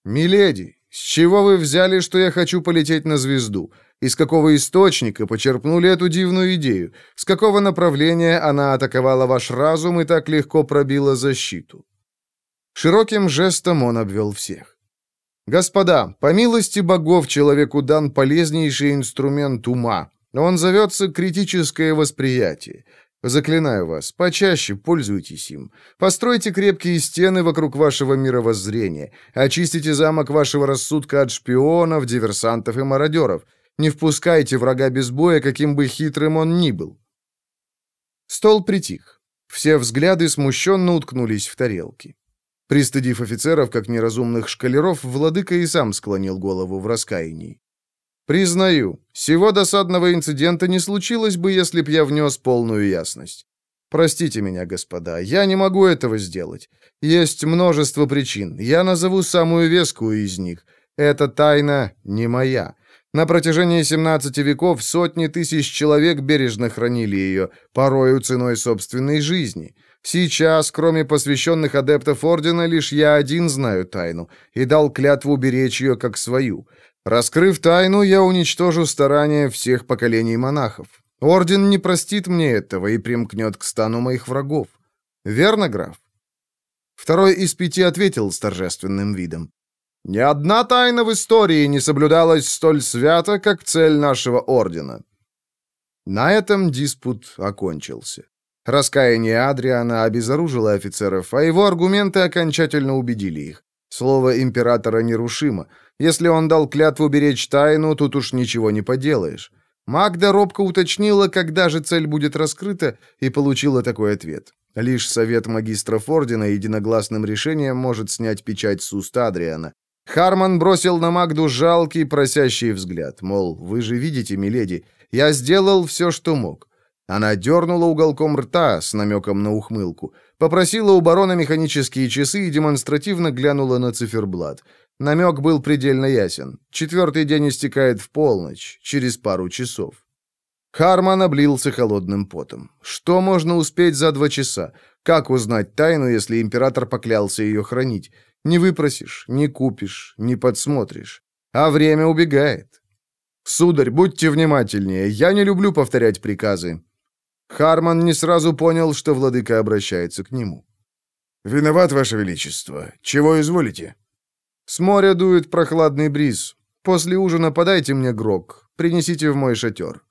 Speaker 1: «Миледи, с чего вы взяли, что я хочу полететь на звезду? Из какого источника почерпнули эту дивную идею? С какого направления она атаковала ваш разум и так легко пробила защиту?» Широким жестом он обвел всех. Господа, по милости богов человеку дан полезнейший инструмент ума. Он зовется критическое восприятие. Заклинаю вас, почаще пользуйтесь им. Постройте крепкие стены вокруг вашего мировоззрения. Очистите замок вашего рассудка от шпионов, диверсантов и мародеров. Не впускайте врага без боя, каким бы хитрым он ни был. Стол притих. Все взгляды смущенно уткнулись в тарелки. Пристыдив офицеров, как неразумных шкалеров, владыка и сам склонил голову в раскаянии. «Признаю, всего досадного инцидента не случилось бы, если б я внес полную ясность. Простите меня, господа, я не могу этого сделать. Есть множество причин, я назову самую вескую из них. Эта тайна не моя. На протяжении 17 веков сотни тысяч человек бережно хранили ее, порою ценой собственной жизни». Сейчас, кроме посвященных адептов Ордена, лишь я один знаю тайну и дал клятву беречь ее как свою. Раскрыв тайну, я уничтожу старания всех поколений монахов. Орден не простит мне этого и примкнет к стану моих врагов. Верно, граф?» Второй из пяти ответил с торжественным видом. «Ни одна тайна в истории не соблюдалась столь свято, как цель нашего ордена». На этом диспут окончился. Раскаяние Адриана обезоружило офицеров, а его аргументы окончательно убедили их. Слово императора нерушимо. Если он дал клятву беречь тайну, тут уж ничего не поделаешь. Магда робко уточнила, когда же цель будет раскрыта, и получила такой ответ. Лишь совет магистров Ордена единогласным решением может снять печать с уст Адриана. Харман бросил на Магду жалкий, просящий взгляд, мол, вы же видите, миледи, я сделал все, что мог. Она дернула уголком рта с намеком на ухмылку, попросила у барона механические часы и демонстративно глянула на циферблат. Намек был предельно ясен. Четвертый день истекает в полночь, через пару часов. Харман облился холодным потом. Что можно успеть за два часа? Как узнать тайну, если император поклялся ее хранить? Не выпросишь, не купишь, не подсмотришь. А время убегает. «Сударь, будьте внимательнее. Я не люблю повторять приказы». Харман не сразу понял, что владыка обращается к нему.
Speaker 2: «Виноват, Ваше Величество. Чего изволите?»
Speaker 1: «С моря дует прохладный бриз. После ужина подайте мне грок. Принесите в мой шатер».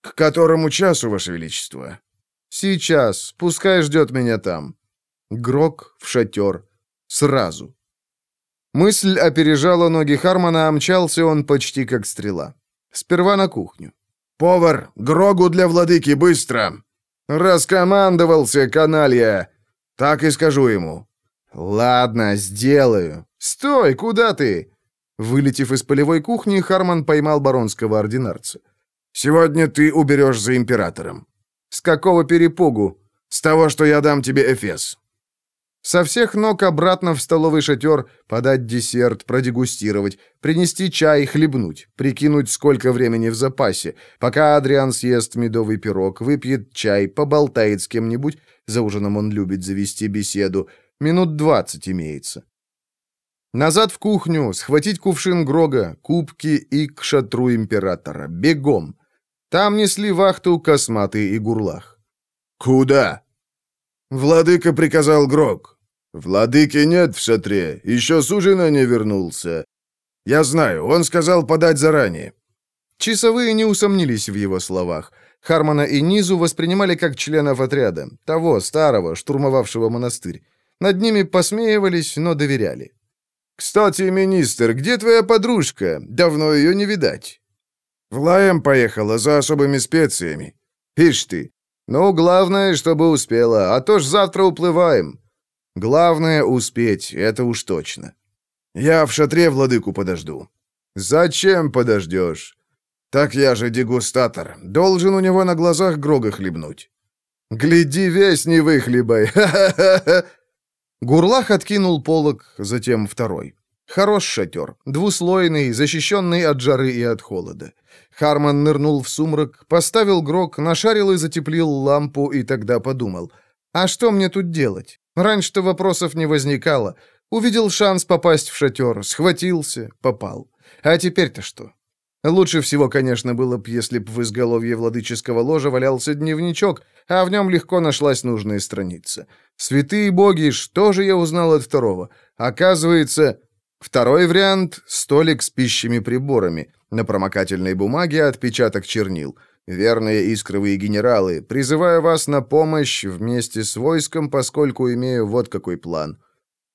Speaker 2: «К которому часу, Ваше Величество?»
Speaker 1: «Сейчас. Пускай ждет меня там». Грок в шатер. Сразу. Мысль опережала ноги Хармона, а мчался он почти как стрела. Сперва на кухню.
Speaker 2: «Повар, грогу для владыки, быстро!»
Speaker 1: «Раскомандовался, каналья!»
Speaker 2: «Так и скажу ему».
Speaker 1: «Ладно, сделаю. Стой, куда ты?» Вылетев из полевой кухни, Харман поймал баронского ординарца.
Speaker 2: «Сегодня ты уберешь за императором».
Speaker 1: «С какого перепугу?»
Speaker 2: «С того, что я дам тебе Эфес».
Speaker 1: Со всех ног обратно в столовый шатер, подать десерт, продегустировать, принести чай, хлебнуть, прикинуть, сколько времени в запасе, пока Адриан съест медовый пирог, выпьет чай, поболтает с кем-нибудь, за ужином он любит завести беседу, минут двадцать имеется. Назад в кухню, схватить кувшин Грога, кубки и к шатру императора. Бегом. Там несли вахту косматый и гурлах.
Speaker 2: «Куда?» «Владыка приказал Грог».
Speaker 1: «Владыки нет в шатре, еще с ужина не вернулся».
Speaker 2: «Я знаю, он сказал подать заранее».
Speaker 1: Часовые не усомнились в его словах. Хармона и Низу воспринимали как членов отряда, того старого, штурмовавшего монастырь. Над ними посмеивались, но доверяли. «Кстати, министр, где твоя подружка? Давно ее не видать».
Speaker 2: «В Лаем поехала за особыми специями».
Speaker 1: «Ишь ты, «Ну, главное, чтобы успела, а то ж завтра уплываем». «Главное — успеть, это уж точно».
Speaker 2: «Я в шатре владыку подожду».
Speaker 1: «Зачем подождешь?»
Speaker 2: «Так я же дегустатор. Должен у него на глазах Грога хлебнуть».
Speaker 1: «Гляди, весь не выхлебай! Ха-ха-ха!» Гурлах откинул полог, затем второй. Хорош шатер, двуслойный, защищенный от жары и от холода. Харман нырнул в сумрак, поставил грок, нашарил и затеплил лампу, и тогда подумал, а что мне тут делать? Раньше-то вопросов не возникало. Увидел шанс попасть в шатер, схватился, попал. А теперь-то что? Лучше всего, конечно, было бы, если б в изголовье владыческого ложа валялся дневничок, а в нем легко нашлась нужная страница. Святые боги, что же я узнал от второго? Оказывается, Второй вариант — столик с пищими приборами. На промокательной бумаге отпечаток чернил. Верные искровые генералы, призываю вас на помощь вместе с войском, поскольку имею вот какой план.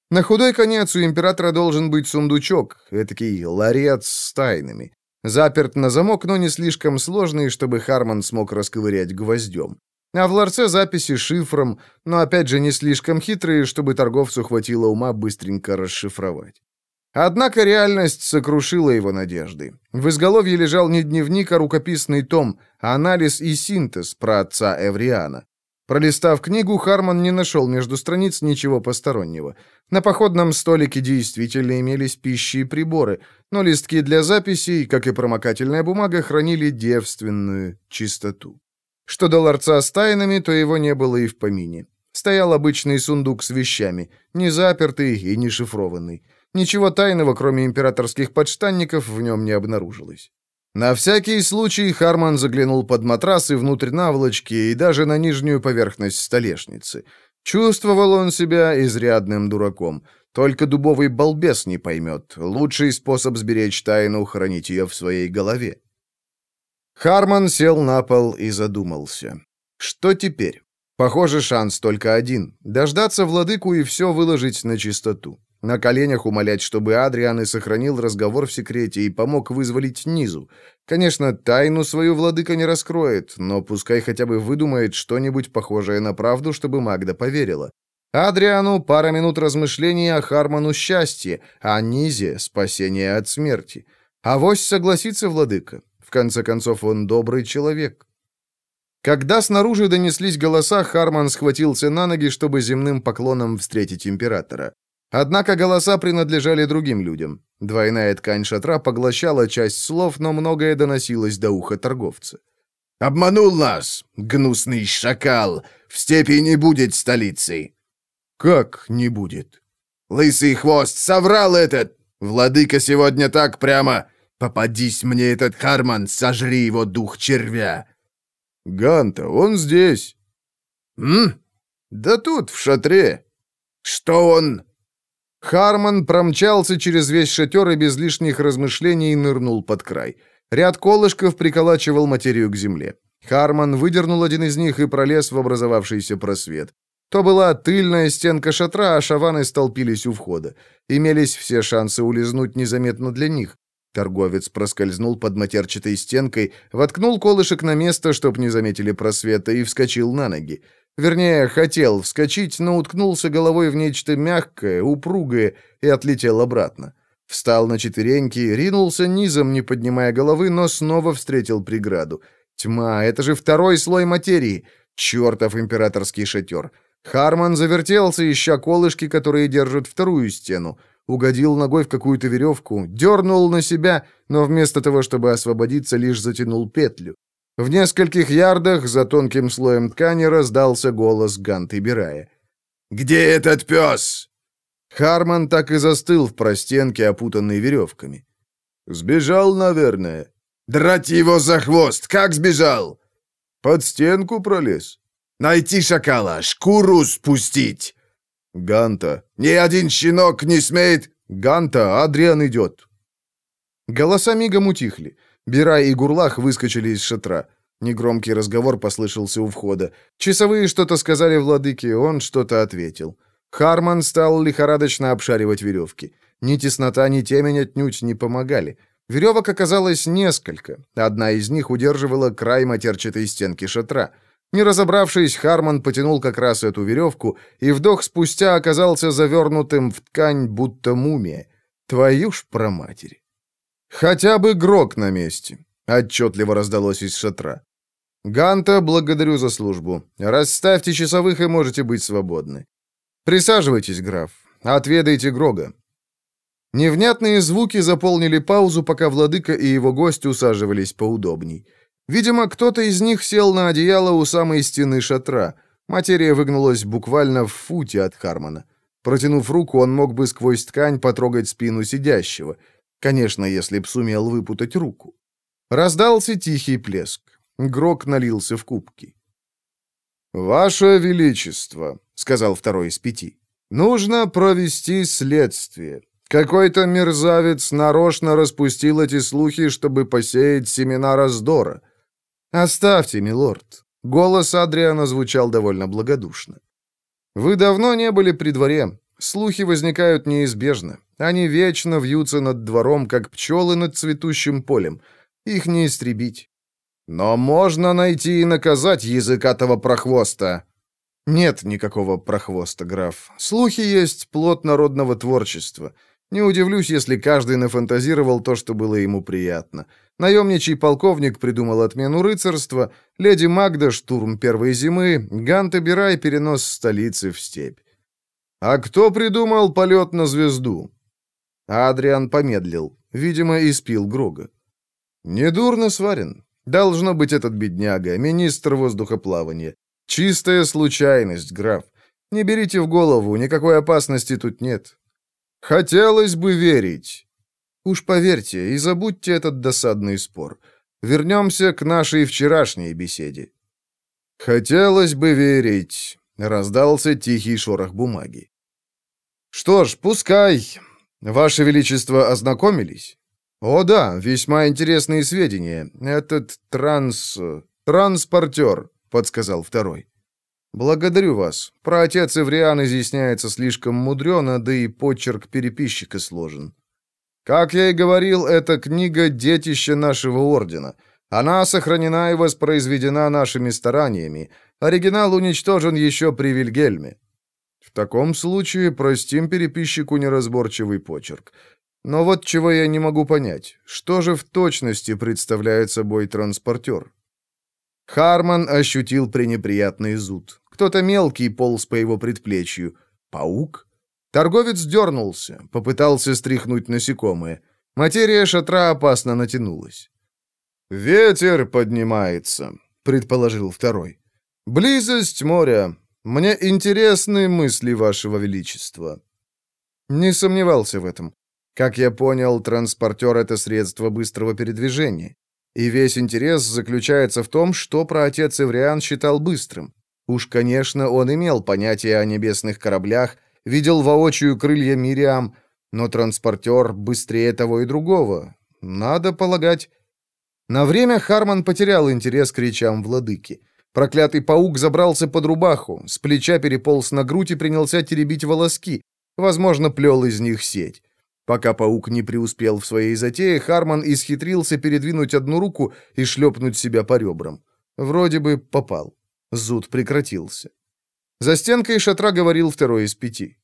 Speaker 1: На худой конец у императора должен быть сундучок, этакий ларец с тайнами. Заперт на замок, но не слишком сложный, чтобы Харман смог расковырять гвоздем. А в ларце записи шифром, но опять же не слишком хитрые, чтобы торговцу хватило ума быстренько расшифровать. Однако реальность сокрушила его надежды. В изголовье лежал не дневник, а рукописный том, анализ и синтез про отца Эвриана. Пролистав книгу, Харман не нашел между страниц ничего постороннего. На походном столике действительно имелись пищи и приборы, но листки для записей, как и промокательная бумага, хранили девственную чистоту. Что до ларца с тайнами, то его не было и в помине. Стоял обычный сундук с вещами, не запертый и не шифрованный. Ничего тайного, кроме императорских подштанников, в нем не обнаружилось. На всякий случай Харман заглянул под матрас и внутрь наволочки, и даже на нижнюю поверхность столешницы. Чувствовал он себя изрядным дураком. Только дубовый балбес не поймет. Лучший способ сберечь тайну — хранить ее в своей голове. Харман сел на пол и задумался. Что теперь? Похоже, шанс только один — дождаться владыку и все выложить на чистоту. На коленях умолять, чтобы Адриан и сохранил разговор в секрете и помог вызволить Низу. Конечно, тайну свою владыка не раскроет, но пускай хотя бы выдумает что-нибудь похожее на правду, чтобы Магда поверила. Адриану пара минут размышлений, а Харману счастье, а Низе спасение от смерти. А вось согласится владыка. В конце концов, он добрый человек. Когда снаружи донеслись голоса, Харман схватился на ноги, чтобы земным поклоном встретить императора. Однако голоса принадлежали другим людям. Двойная ткань шатра поглощала часть слов, но многое доносилось до уха торговца.
Speaker 2: «Обманул нас, гнусный шакал! В степи не будет столицы!»
Speaker 1: «Как не будет?»
Speaker 2: «Лысый хвост соврал этот! Владыка сегодня так прямо! Попадись мне этот Харман, сожри его дух червя!»
Speaker 1: «Ганта, он здесь!»
Speaker 2: «М?
Speaker 1: Да тут, в шатре!»
Speaker 2: «Что он?»
Speaker 1: Харман промчался через весь шатер и без лишних размышлений нырнул под край. Ряд колышков приколачивал материю к земле. Харман выдернул один из них и пролез в образовавшийся просвет. То была тыльная стенка шатра, а шаваны столпились у входа. Имелись все шансы улизнуть незаметно для них. Торговец проскользнул под матерчатой стенкой, воткнул колышек на место, чтоб не заметили просвета, и вскочил на ноги. Вернее, хотел вскочить, но уткнулся головой в нечто мягкое, упругое, и отлетел обратно. Встал на четвереньки, ринулся низом, не поднимая головы, но снова встретил преграду. Тьма, это же второй слой материи. Чертов императорский шатер. Харман завертелся, ища колышки, которые держат вторую стену. Угодил ногой в какую-то веревку, дернул на себя, но вместо того, чтобы освободиться, лишь затянул петлю. В нескольких ярдах за тонким слоем ткани раздался голос Ганты Бирая.
Speaker 2: «Где этот пес?»
Speaker 1: Харман так и застыл в простенке, опутанной веревками.
Speaker 2: «Сбежал, наверное». «Драть его за хвост! Как сбежал?»
Speaker 1: «Под стенку пролез».
Speaker 2: «Найти шакала, шкуру спустить!»
Speaker 1: «Ганта».
Speaker 2: «Ни один щенок не смеет...»
Speaker 1: «Ганта, Адриан идет». Голоса мигом утихли. Бирай и Гурлах выскочили из шатра. Негромкий разговор послышался у входа. Часовые что-то сказали владыке, он что-то ответил. Харман стал лихорадочно обшаривать веревки. Ни теснота, ни темень отнюдь не помогали. Веревок оказалось несколько. Одна из них удерживала край матерчатой стенки шатра. Не разобравшись, Харман потянул как раз эту веревку, и вдох спустя оказался завернутым в ткань, будто мумия. Твою ж проматери. «Хотя бы Грок на месте», — отчетливо раздалось из шатра. «Ганта, благодарю за службу. Расставьте часовых и можете быть свободны. Присаживайтесь, граф. Отведайте Грога». Невнятные звуки заполнили паузу, пока владыка и его гость усаживались поудобней. Видимо, кто-то из них сел на одеяло у самой стены шатра. Материя выгнулась буквально в футе от Хармона. Протянув руку, он мог бы сквозь ткань потрогать спину сидящего — Конечно, если б сумел выпутать руку. Раздался тихий плеск. Грок налился в кубки. «Ваше Величество», — сказал второй из пяти, — «нужно провести следствие. Какой-то мерзавец нарочно распустил эти слухи, чтобы посеять семена раздора. Оставьте, милорд». Голос Адриана звучал довольно благодушно. «Вы давно не были при дворе. Слухи возникают неизбежно. Они вечно вьются над двором, как пчелы над цветущим полем. Их не истребить. Но можно найти и наказать языкатого прохвоста. Нет никакого прохвоста, граф. Слухи есть плод народного творчества. Не удивлюсь, если каждый нафантазировал то, что было ему приятно. Наемничий полковник придумал отмену рыцарства, леди Магда — штурм первой зимы, Ганта Бирай — перенос столицы в степь. А кто придумал полет на звезду? Адриан помедлил. Видимо, испил Грога. «Недурно сварен. Должно быть этот бедняга, министр воздухоплавания. Чистая случайность, граф. Не берите в голову, никакой опасности тут нет. Хотелось бы верить. Уж поверьте и забудьте этот досадный спор. Вернемся к нашей вчерашней беседе. Хотелось бы верить, раздался тихий шорох бумаги. Что ж, пускай. Ваше Величество ознакомились? О да, весьма интересные сведения. Этот транс... транспортер, подсказал второй. Благодарю вас. Про отец Эвриан изъясняется слишком мудрено, да и почерк переписчика сложен. Как я и говорил, эта книга — детище нашего ордена. Она сохранена и воспроизведена нашими стараниями. Оригинал уничтожен еще при Вильгельме. В таком случае простим переписчику неразборчивый почерк. Но вот чего я не могу понять. Что же в точности представляет собой транспортер? Харман ощутил пренеприятный зуд. Кто-то мелкий полз по его предплечью. Паук? Торговец дернулся, попытался стряхнуть насекомое. Материя шатра опасно натянулась. «Ветер поднимается», — предположил второй. «Близость моря. Мне интересны мысли вашего величества». Не сомневался в этом. Как я понял, транспортер — это средство быстрого передвижения. И весь интерес заключается в том, что про отец Эвриан считал быстрым. Уж, конечно, он имел понятие о небесных кораблях, видел воочию крылья Мириам, но транспортер быстрее того и другого. Надо полагать... На время Харман потерял интерес к речам владыки. Проклятый паук забрался под рубаху, с плеча переполз на грудь и принялся теребить волоски, возможно, плел из них сеть. Пока паук не преуспел в своей затее, Харман исхитрился передвинуть одну руку и шлепнуть себя по ребрам. Вроде бы попал. Зуд прекратился. За стенкой шатра говорил второй из пяти.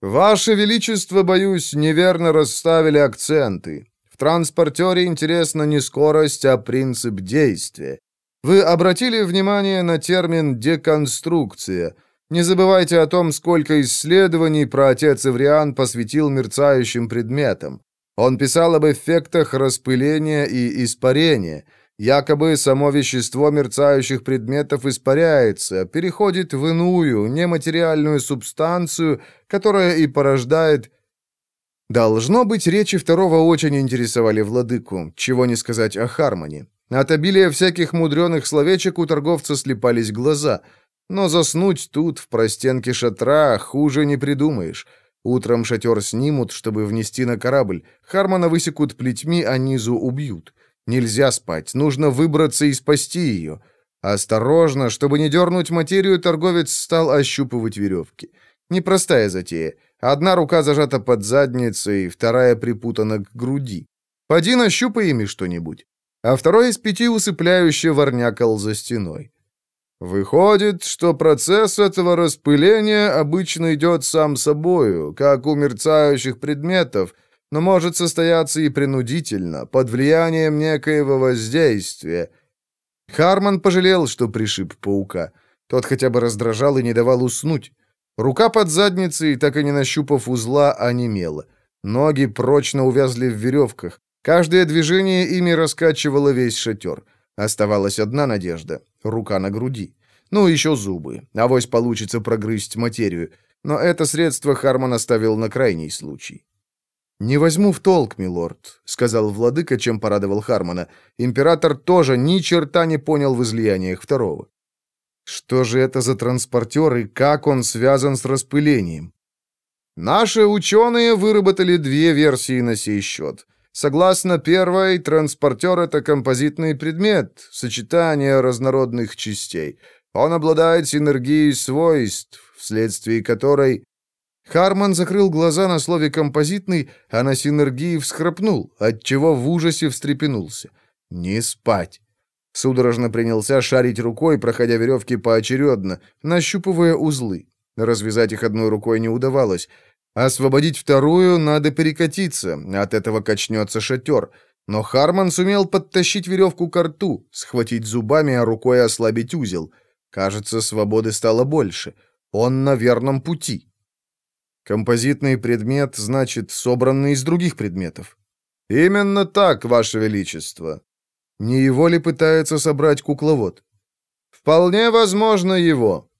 Speaker 1: «Ваше Величество, боюсь, неверно расставили акценты. В транспортере интересна не скорость, а принцип действия. Вы обратили внимание на термин «деконструкция». Не забывайте о том, сколько исследований про отец Эвриан посвятил мерцающим предметам. Он писал об эффектах распыления и испарения – Якобы само вещество мерцающих предметов испаряется, переходит в иную, нематериальную субстанцию, которая и порождает... Должно быть, речи второго очень интересовали владыку, чего не сказать о Хармоне. От обилия всяких мудреных словечек у торговца слепались глаза, но заснуть тут, в простенке шатра, хуже не придумаешь. Утром шатер снимут, чтобы внести на корабль, Хармона высекут плетьми, а низу убьют. Нельзя спать, нужно выбраться и спасти ее. Осторожно, чтобы не дернуть материю, торговец стал ощупывать веревки. Непростая затея. Одна рука зажата под задницей, вторая припутана к груди. Поди нащупай ими что-нибудь. А второй из пяти усыпляюще ворнякал за стеной. Выходит, что процесс этого распыления обычно идет сам собою, как у мерцающих предметов, но может состояться и принудительно, под влиянием некоего воздействия. Харман пожалел, что пришиб паука. Тот хотя бы раздражал и не давал уснуть. Рука под задницей, так и не нащупав узла, онемела. Ноги прочно увязли в веревках. Каждое движение ими раскачивало весь шатер. Оставалась одна надежда — рука на груди. Ну, еще зубы. Авось получится прогрызть материю. Но это средство Харман оставил на крайний случай. «Не возьму в толк, милорд», — сказал владыка, чем порадовал Хармона. Император тоже ни черта не понял в излияниях второго. Что же это за транспортер и как он связан с распылением? Наши ученые выработали две версии на сей счет. Согласно первой, транспортер — это композитный предмет, сочетание разнородных частей. Он обладает синергией свойств, вследствие которой Харман закрыл глаза на слове «композитный», а на синергии всхрапнул, отчего в ужасе встрепенулся. «Не спать!» Судорожно принялся шарить рукой, проходя веревки поочередно, нащупывая узлы. Развязать их одной рукой не удавалось. Освободить вторую надо перекатиться, от этого качнется шатер. Но Харман сумел подтащить веревку к рту, схватить зубами, а рукой ослабить узел. Кажется, свободы стало больше. Он на верном пути. Композитный предмет, значит, собранный из других предметов. Именно так, Ваше Величество. Не его ли пытается собрать кукловод? Вполне возможно его.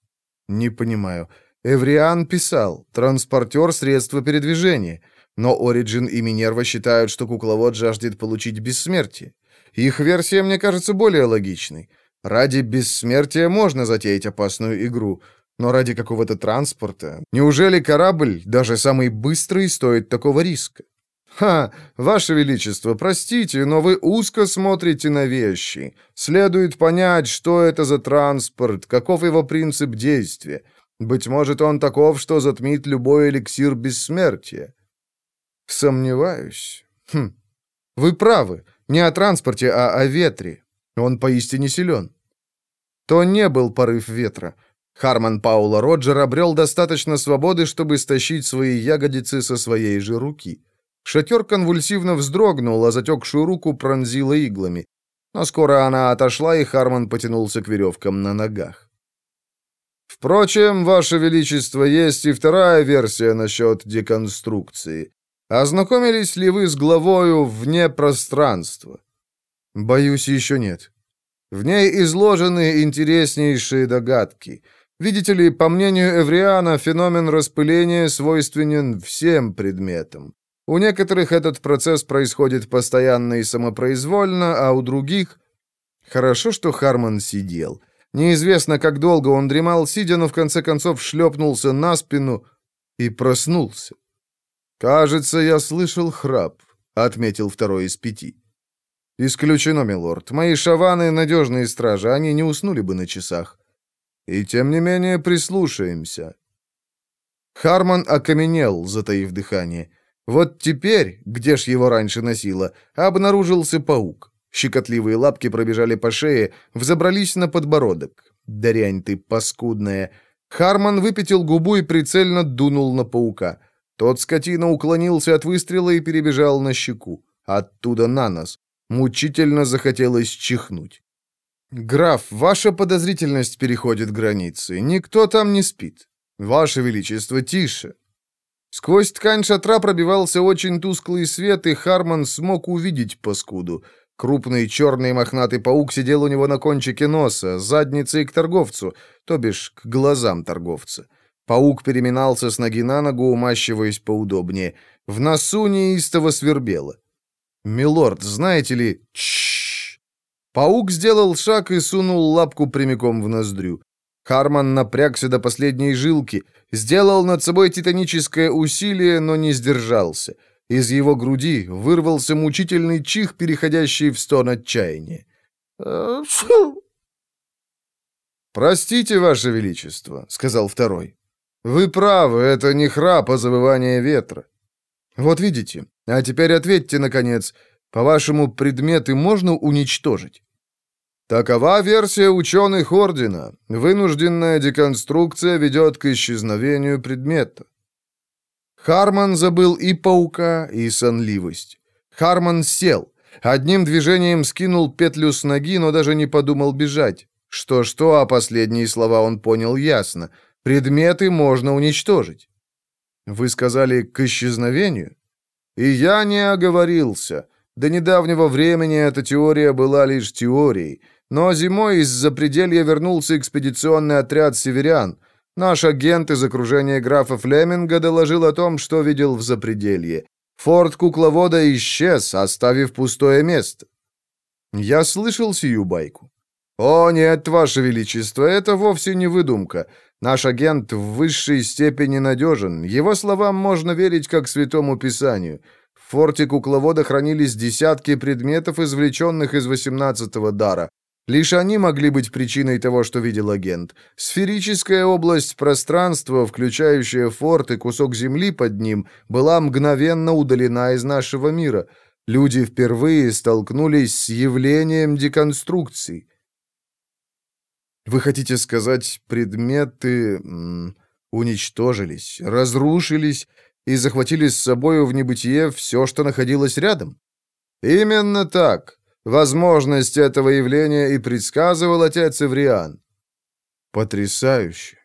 Speaker 1: Не понимаю. Эвриан писал, транспортер — средство передвижения. Но Ориджин и Минерва считают, что кукловод жаждет получить бессмертие. Их версия мне кажется более логичной. Ради бессмертия можно затеять опасную игру — но ради какого-то транспорта... Неужели корабль, даже самый быстрый, стоит такого риска? «Ха, Ваше Величество, простите, но вы узко смотрите на вещи. Следует понять, что это за транспорт, каков его принцип действия. Быть может, он таков, что затмит любой эликсир бессмертия». «Сомневаюсь. Хм. Вы правы. Не о транспорте, а о ветре. Он поистине силен». То не был порыв ветра. Харман Паула Роджер обрел достаточно свободы, чтобы стащить свои ягодицы со своей же руки. Шатер конвульсивно вздрогнул, а затекшую руку пронзила иглами. Но скоро она отошла, и Харман потянулся к веревкам на ногах. «Впрочем, Ваше Величество, есть и вторая версия насчет деконструкции. Ознакомились ли вы с главою «Вне пространства»?» «Боюсь, еще нет. В ней изложены интереснейшие догадки. Видите ли, по мнению Эвриана, феномен распыления свойственен всем предметам. У некоторых этот процесс происходит постоянно и самопроизвольно, а у других... Хорошо, что Харман сидел. Неизвестно, как долго он дремал, сидя, но в конце концов шлепнулся на спину и проснулся. «Кажется, я слышал храп», — отметил второй из пяти. «Исключено, милорд. Мои шаваны — надежные стражи, они не уснули бы на часах. И тем не менее прислушаемся». Харман окаменел, затаив дыхание. Вот теперь, где ж его раньше носило, обнаружился паук. Щекотливые лапки пробежали по шее, взобрались на подбородок. «Дрянь ты, паскудная!» Харман выпятил губу и прицельно дунул на паука. Тот скотина уклонился от выстрела и перебежал на щеку. Оттуда на нос. Мучительно захотелось чихнуть. «Граф, ваша подозрительность переходит границы. Никто там не спит. Ваше Величество, тише. Сквозь ткань шатра пробивался очень тусклый свет, и Харман смог увидеть паскуду. Крупный черный мохнатый паук сидел у него на кончике носа, задницей к торговцу, то бишь к глазам торговца. Паук переминался с ноги на ногу, умащиваясь поудобнее. В носу неистово свербело. «Милорд, знаете ли...» Чш. Паук сделал шаг и сунул лапку прямиком в ноздрю. Харман напрягся до последней жилки, сделал над собой титаническое усилие, но не сдержался. Из его груди вырвался мучительный чих, переходящий в стон отчаяния. «Простите, Ваше Величество», — сказал второй. «Вы правы, это не храп, а завывание ветра. Вот видите. А теперь ответьте, наконец, по-вашему, предметы можно уничтожить?» Такова версия ученых Ордена. Вынужденная деконструкция ведет к исчезновению предмета. Харман забыл и паука, и сонливость. Харман сел. Одним движением скинул петлю с ноги, но даже не подумал бежать. Что-что, а последние слова он понял ясно. Предметы можно уничтожить. Вы сказали «к исчезновению»? И я не оговорился. До недавнего времени эта теория была лишь теорией. Но зимой из-за пределья вернулся экспедиционный отряд северян. Наш агент из окружения графа Флеминга доложил о том, что видел в запределье. Форт кукловода исчез, оставив пустое место. Я слышал сию байку. «О, нет, Ваше Величество, это вовсе не выдумка. Наш агент в высшей степени надежен. Его словам можно верить как святому писанию. В форте кукловода хранились десятки предметов, извлеченных из восемнадцатого дара. Лишь они могли быть причиной того, что видел агент. Сферическая область пространства, включающая форт и кусок земли под ним, была мгновенно удалена из нашего мира. Люди впервые столкнулись с явлением деконструкции. Вы хотите сказать, предметы уничтожились, разрушились и захватили с собой в небытие все, что находилось рядом? Именно так. Возможность этого явления и предсказывал отец Эвриан. Потрясающе.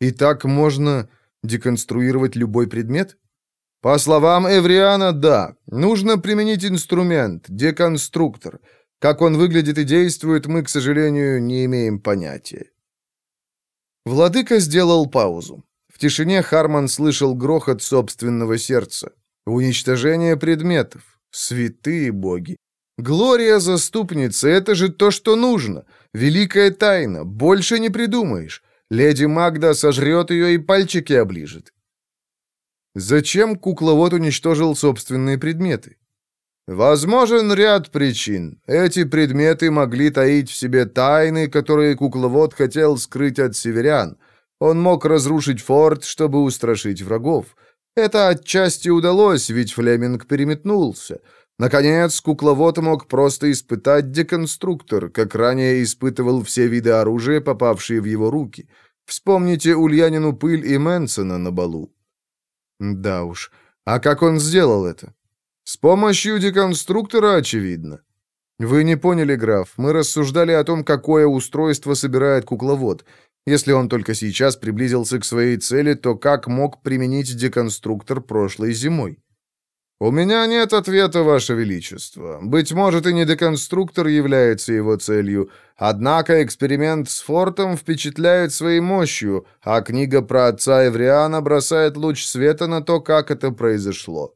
Speaker 1: И так можно деконструировать любой предмет? По словам Эвриана, да. Нужно применить инструмент, деконструктор. Как он выглядит и действует, мы, к сожалению, не имеем понятия. Владыка сделал паузу. В тишине Харман слышал грохот собственного сердца. Уничтожение предметов. Святые боги. Глория заступница — это же то, что нужно. Великая тайна, больше не придумаешь. Леди Магда сожрет ее и пальчики оближет. Зачем кукловод уничтожил собственные предметы? Возможен ряд причин. Эти предметы могли таить в себе тайны, которые кукловод хотел скрыть от северян. Он мог разрушить форт, чтобы устрашить врагов. Это отчасти удалось, ведь Флеминг переметнулся. Наконец, кукловод мог просто испытать деконструктор, как ранее испытывал все виды оружия, попавшие в его руки. Вспомните Ульянину пыль и Мэнсона на балу. Да уж. А как он сделал это? С помощью деконструктора, очевидно. Вы не поняли, граф. Мы рассуждали о том, какое устройство собирает кукловод. Если он только сейчас приблизился к своей цели, то как мог применить деконструктор прошлой зимой? «У меня нет ответа, Ваше Величество. Быть может, и не деконструктор является его целью. Однако эксперимент с фортом впечатляет своей мощью, а книга про отца Эвриана бросает луч света на то, как это произошло».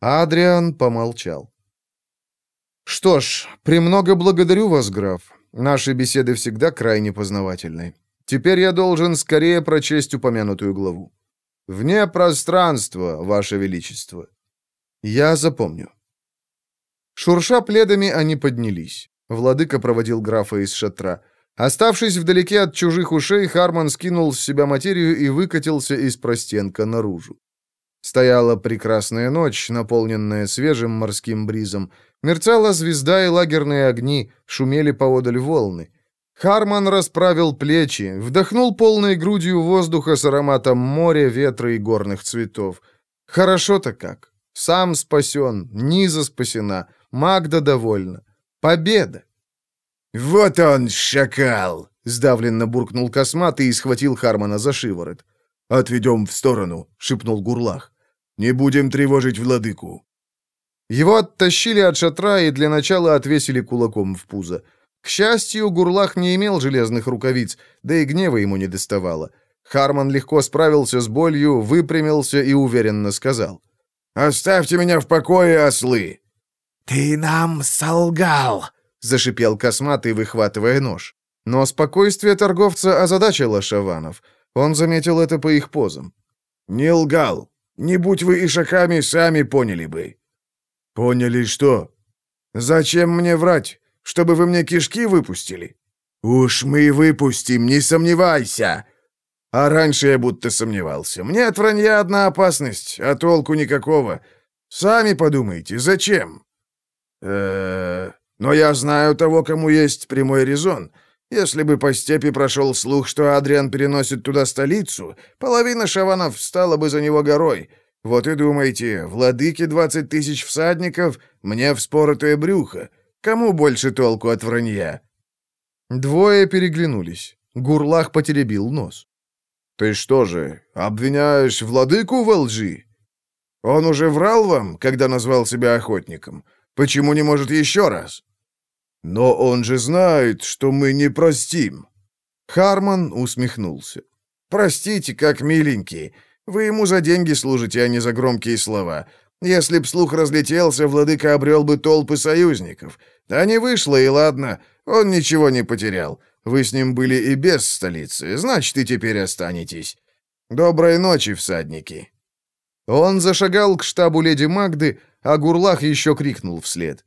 Speaker 1: Адриан помолчал. «Что ж, премного благодарю вас, граф. Наши беседы всегда крайне познавательны. Теперь я должен скорее прочесть упомянутую главу. Вне пространства, Ваше Величество». Я запомню. Шурша пледами, они поднялись. Владыка проводил графа из шатра. Оставшись вдалеке от чужих ушей, Харман скинул с себя материю и выкатился из простенка наружу. Стояла прекрасная ночь, наполненная свежим морским бризом. Мерцала звезда и лагерные огни, шумели поодаль волны. Харман расправил плечи, вдохнул полной грудью воздуха с ароматом моря, ветра и горных цветов. Хорошо-то как. Сам спасен, Низа спасена, Магда довольна. Победа!»
Speaker 2: «Вот он, шакал!» — сдавленно буркнул косматый и схватил Хармона за шиворот. «Отведем в сторону», — шепнул Гурлах. «Не будем тревожить владыку».
Speaker 1: Его оттащили от шатра и для начала отвесили кулаком в пузо. К счастью, Гурлах не имел железных рукавиц, да и гнева ему не доставало. Харман легко справился с болью, выпрямился и уверенно сказал —
Speaker 2: «Оставьте меня в покое, ослы!»
Speaker 3: «Ты нам солгал!» — зашипел косматый, выхватывая нож.
Speaker 1: Но спокойствие торговца озадачило Шаванов. Он заметил это по их позам.
Speaker 2: «Не лгал. Не будь вы ишаками, сами поняли бы».
Speaker 1: «Поняли что?»
Speaker 2: «Зачем мне врать? Чтобы вы мне кишки выпустили?»
Speaker 3: «Уж мы выпустим, не сомневайся!»
Speaker 2: А раньше я будто сомневался. Мне от вранья одна опасность, а толку никакого. Сами подумайте, зачем? Э, но я знаю того, кому есть прямой резон. Если бы по степи прошел слух, что Адриан переносит туда столицу, половина шаванов стала бы за него горой. Вот и думайте, владыке двадцать тысяч всадников, мне вспоротое брюхо. Кому больше толку от вранья?»
Speaker 1: Двое переглянулись. Гурлах потеребил нос.
Speaker 2: «Ты что же, обвиняешь владыку во лжи? Он уже врал вам, когда назвал себя охотником? Почему не может еще раз?» «Но он же знает, что мы не простим».
Speaker 1: Харман усмехнулся.
Speaker 2: «Простите, как миленький. Вы ему за деньги служите, а не за громкие слова. Если б слух разлетелся, владыка обрел бы толпы союзников. А не вышло, и ладно, он ничего не потерял. Вы с ним были и без столицы, значит, и теперь останетесь. Доброй ночи, всадники».
Speaker 1: Он зашагал к штабу леди Магды, а Гурлах еще крикнул вслед.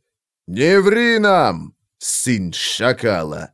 Speaker 2: «Не ври нам, сын шакала!»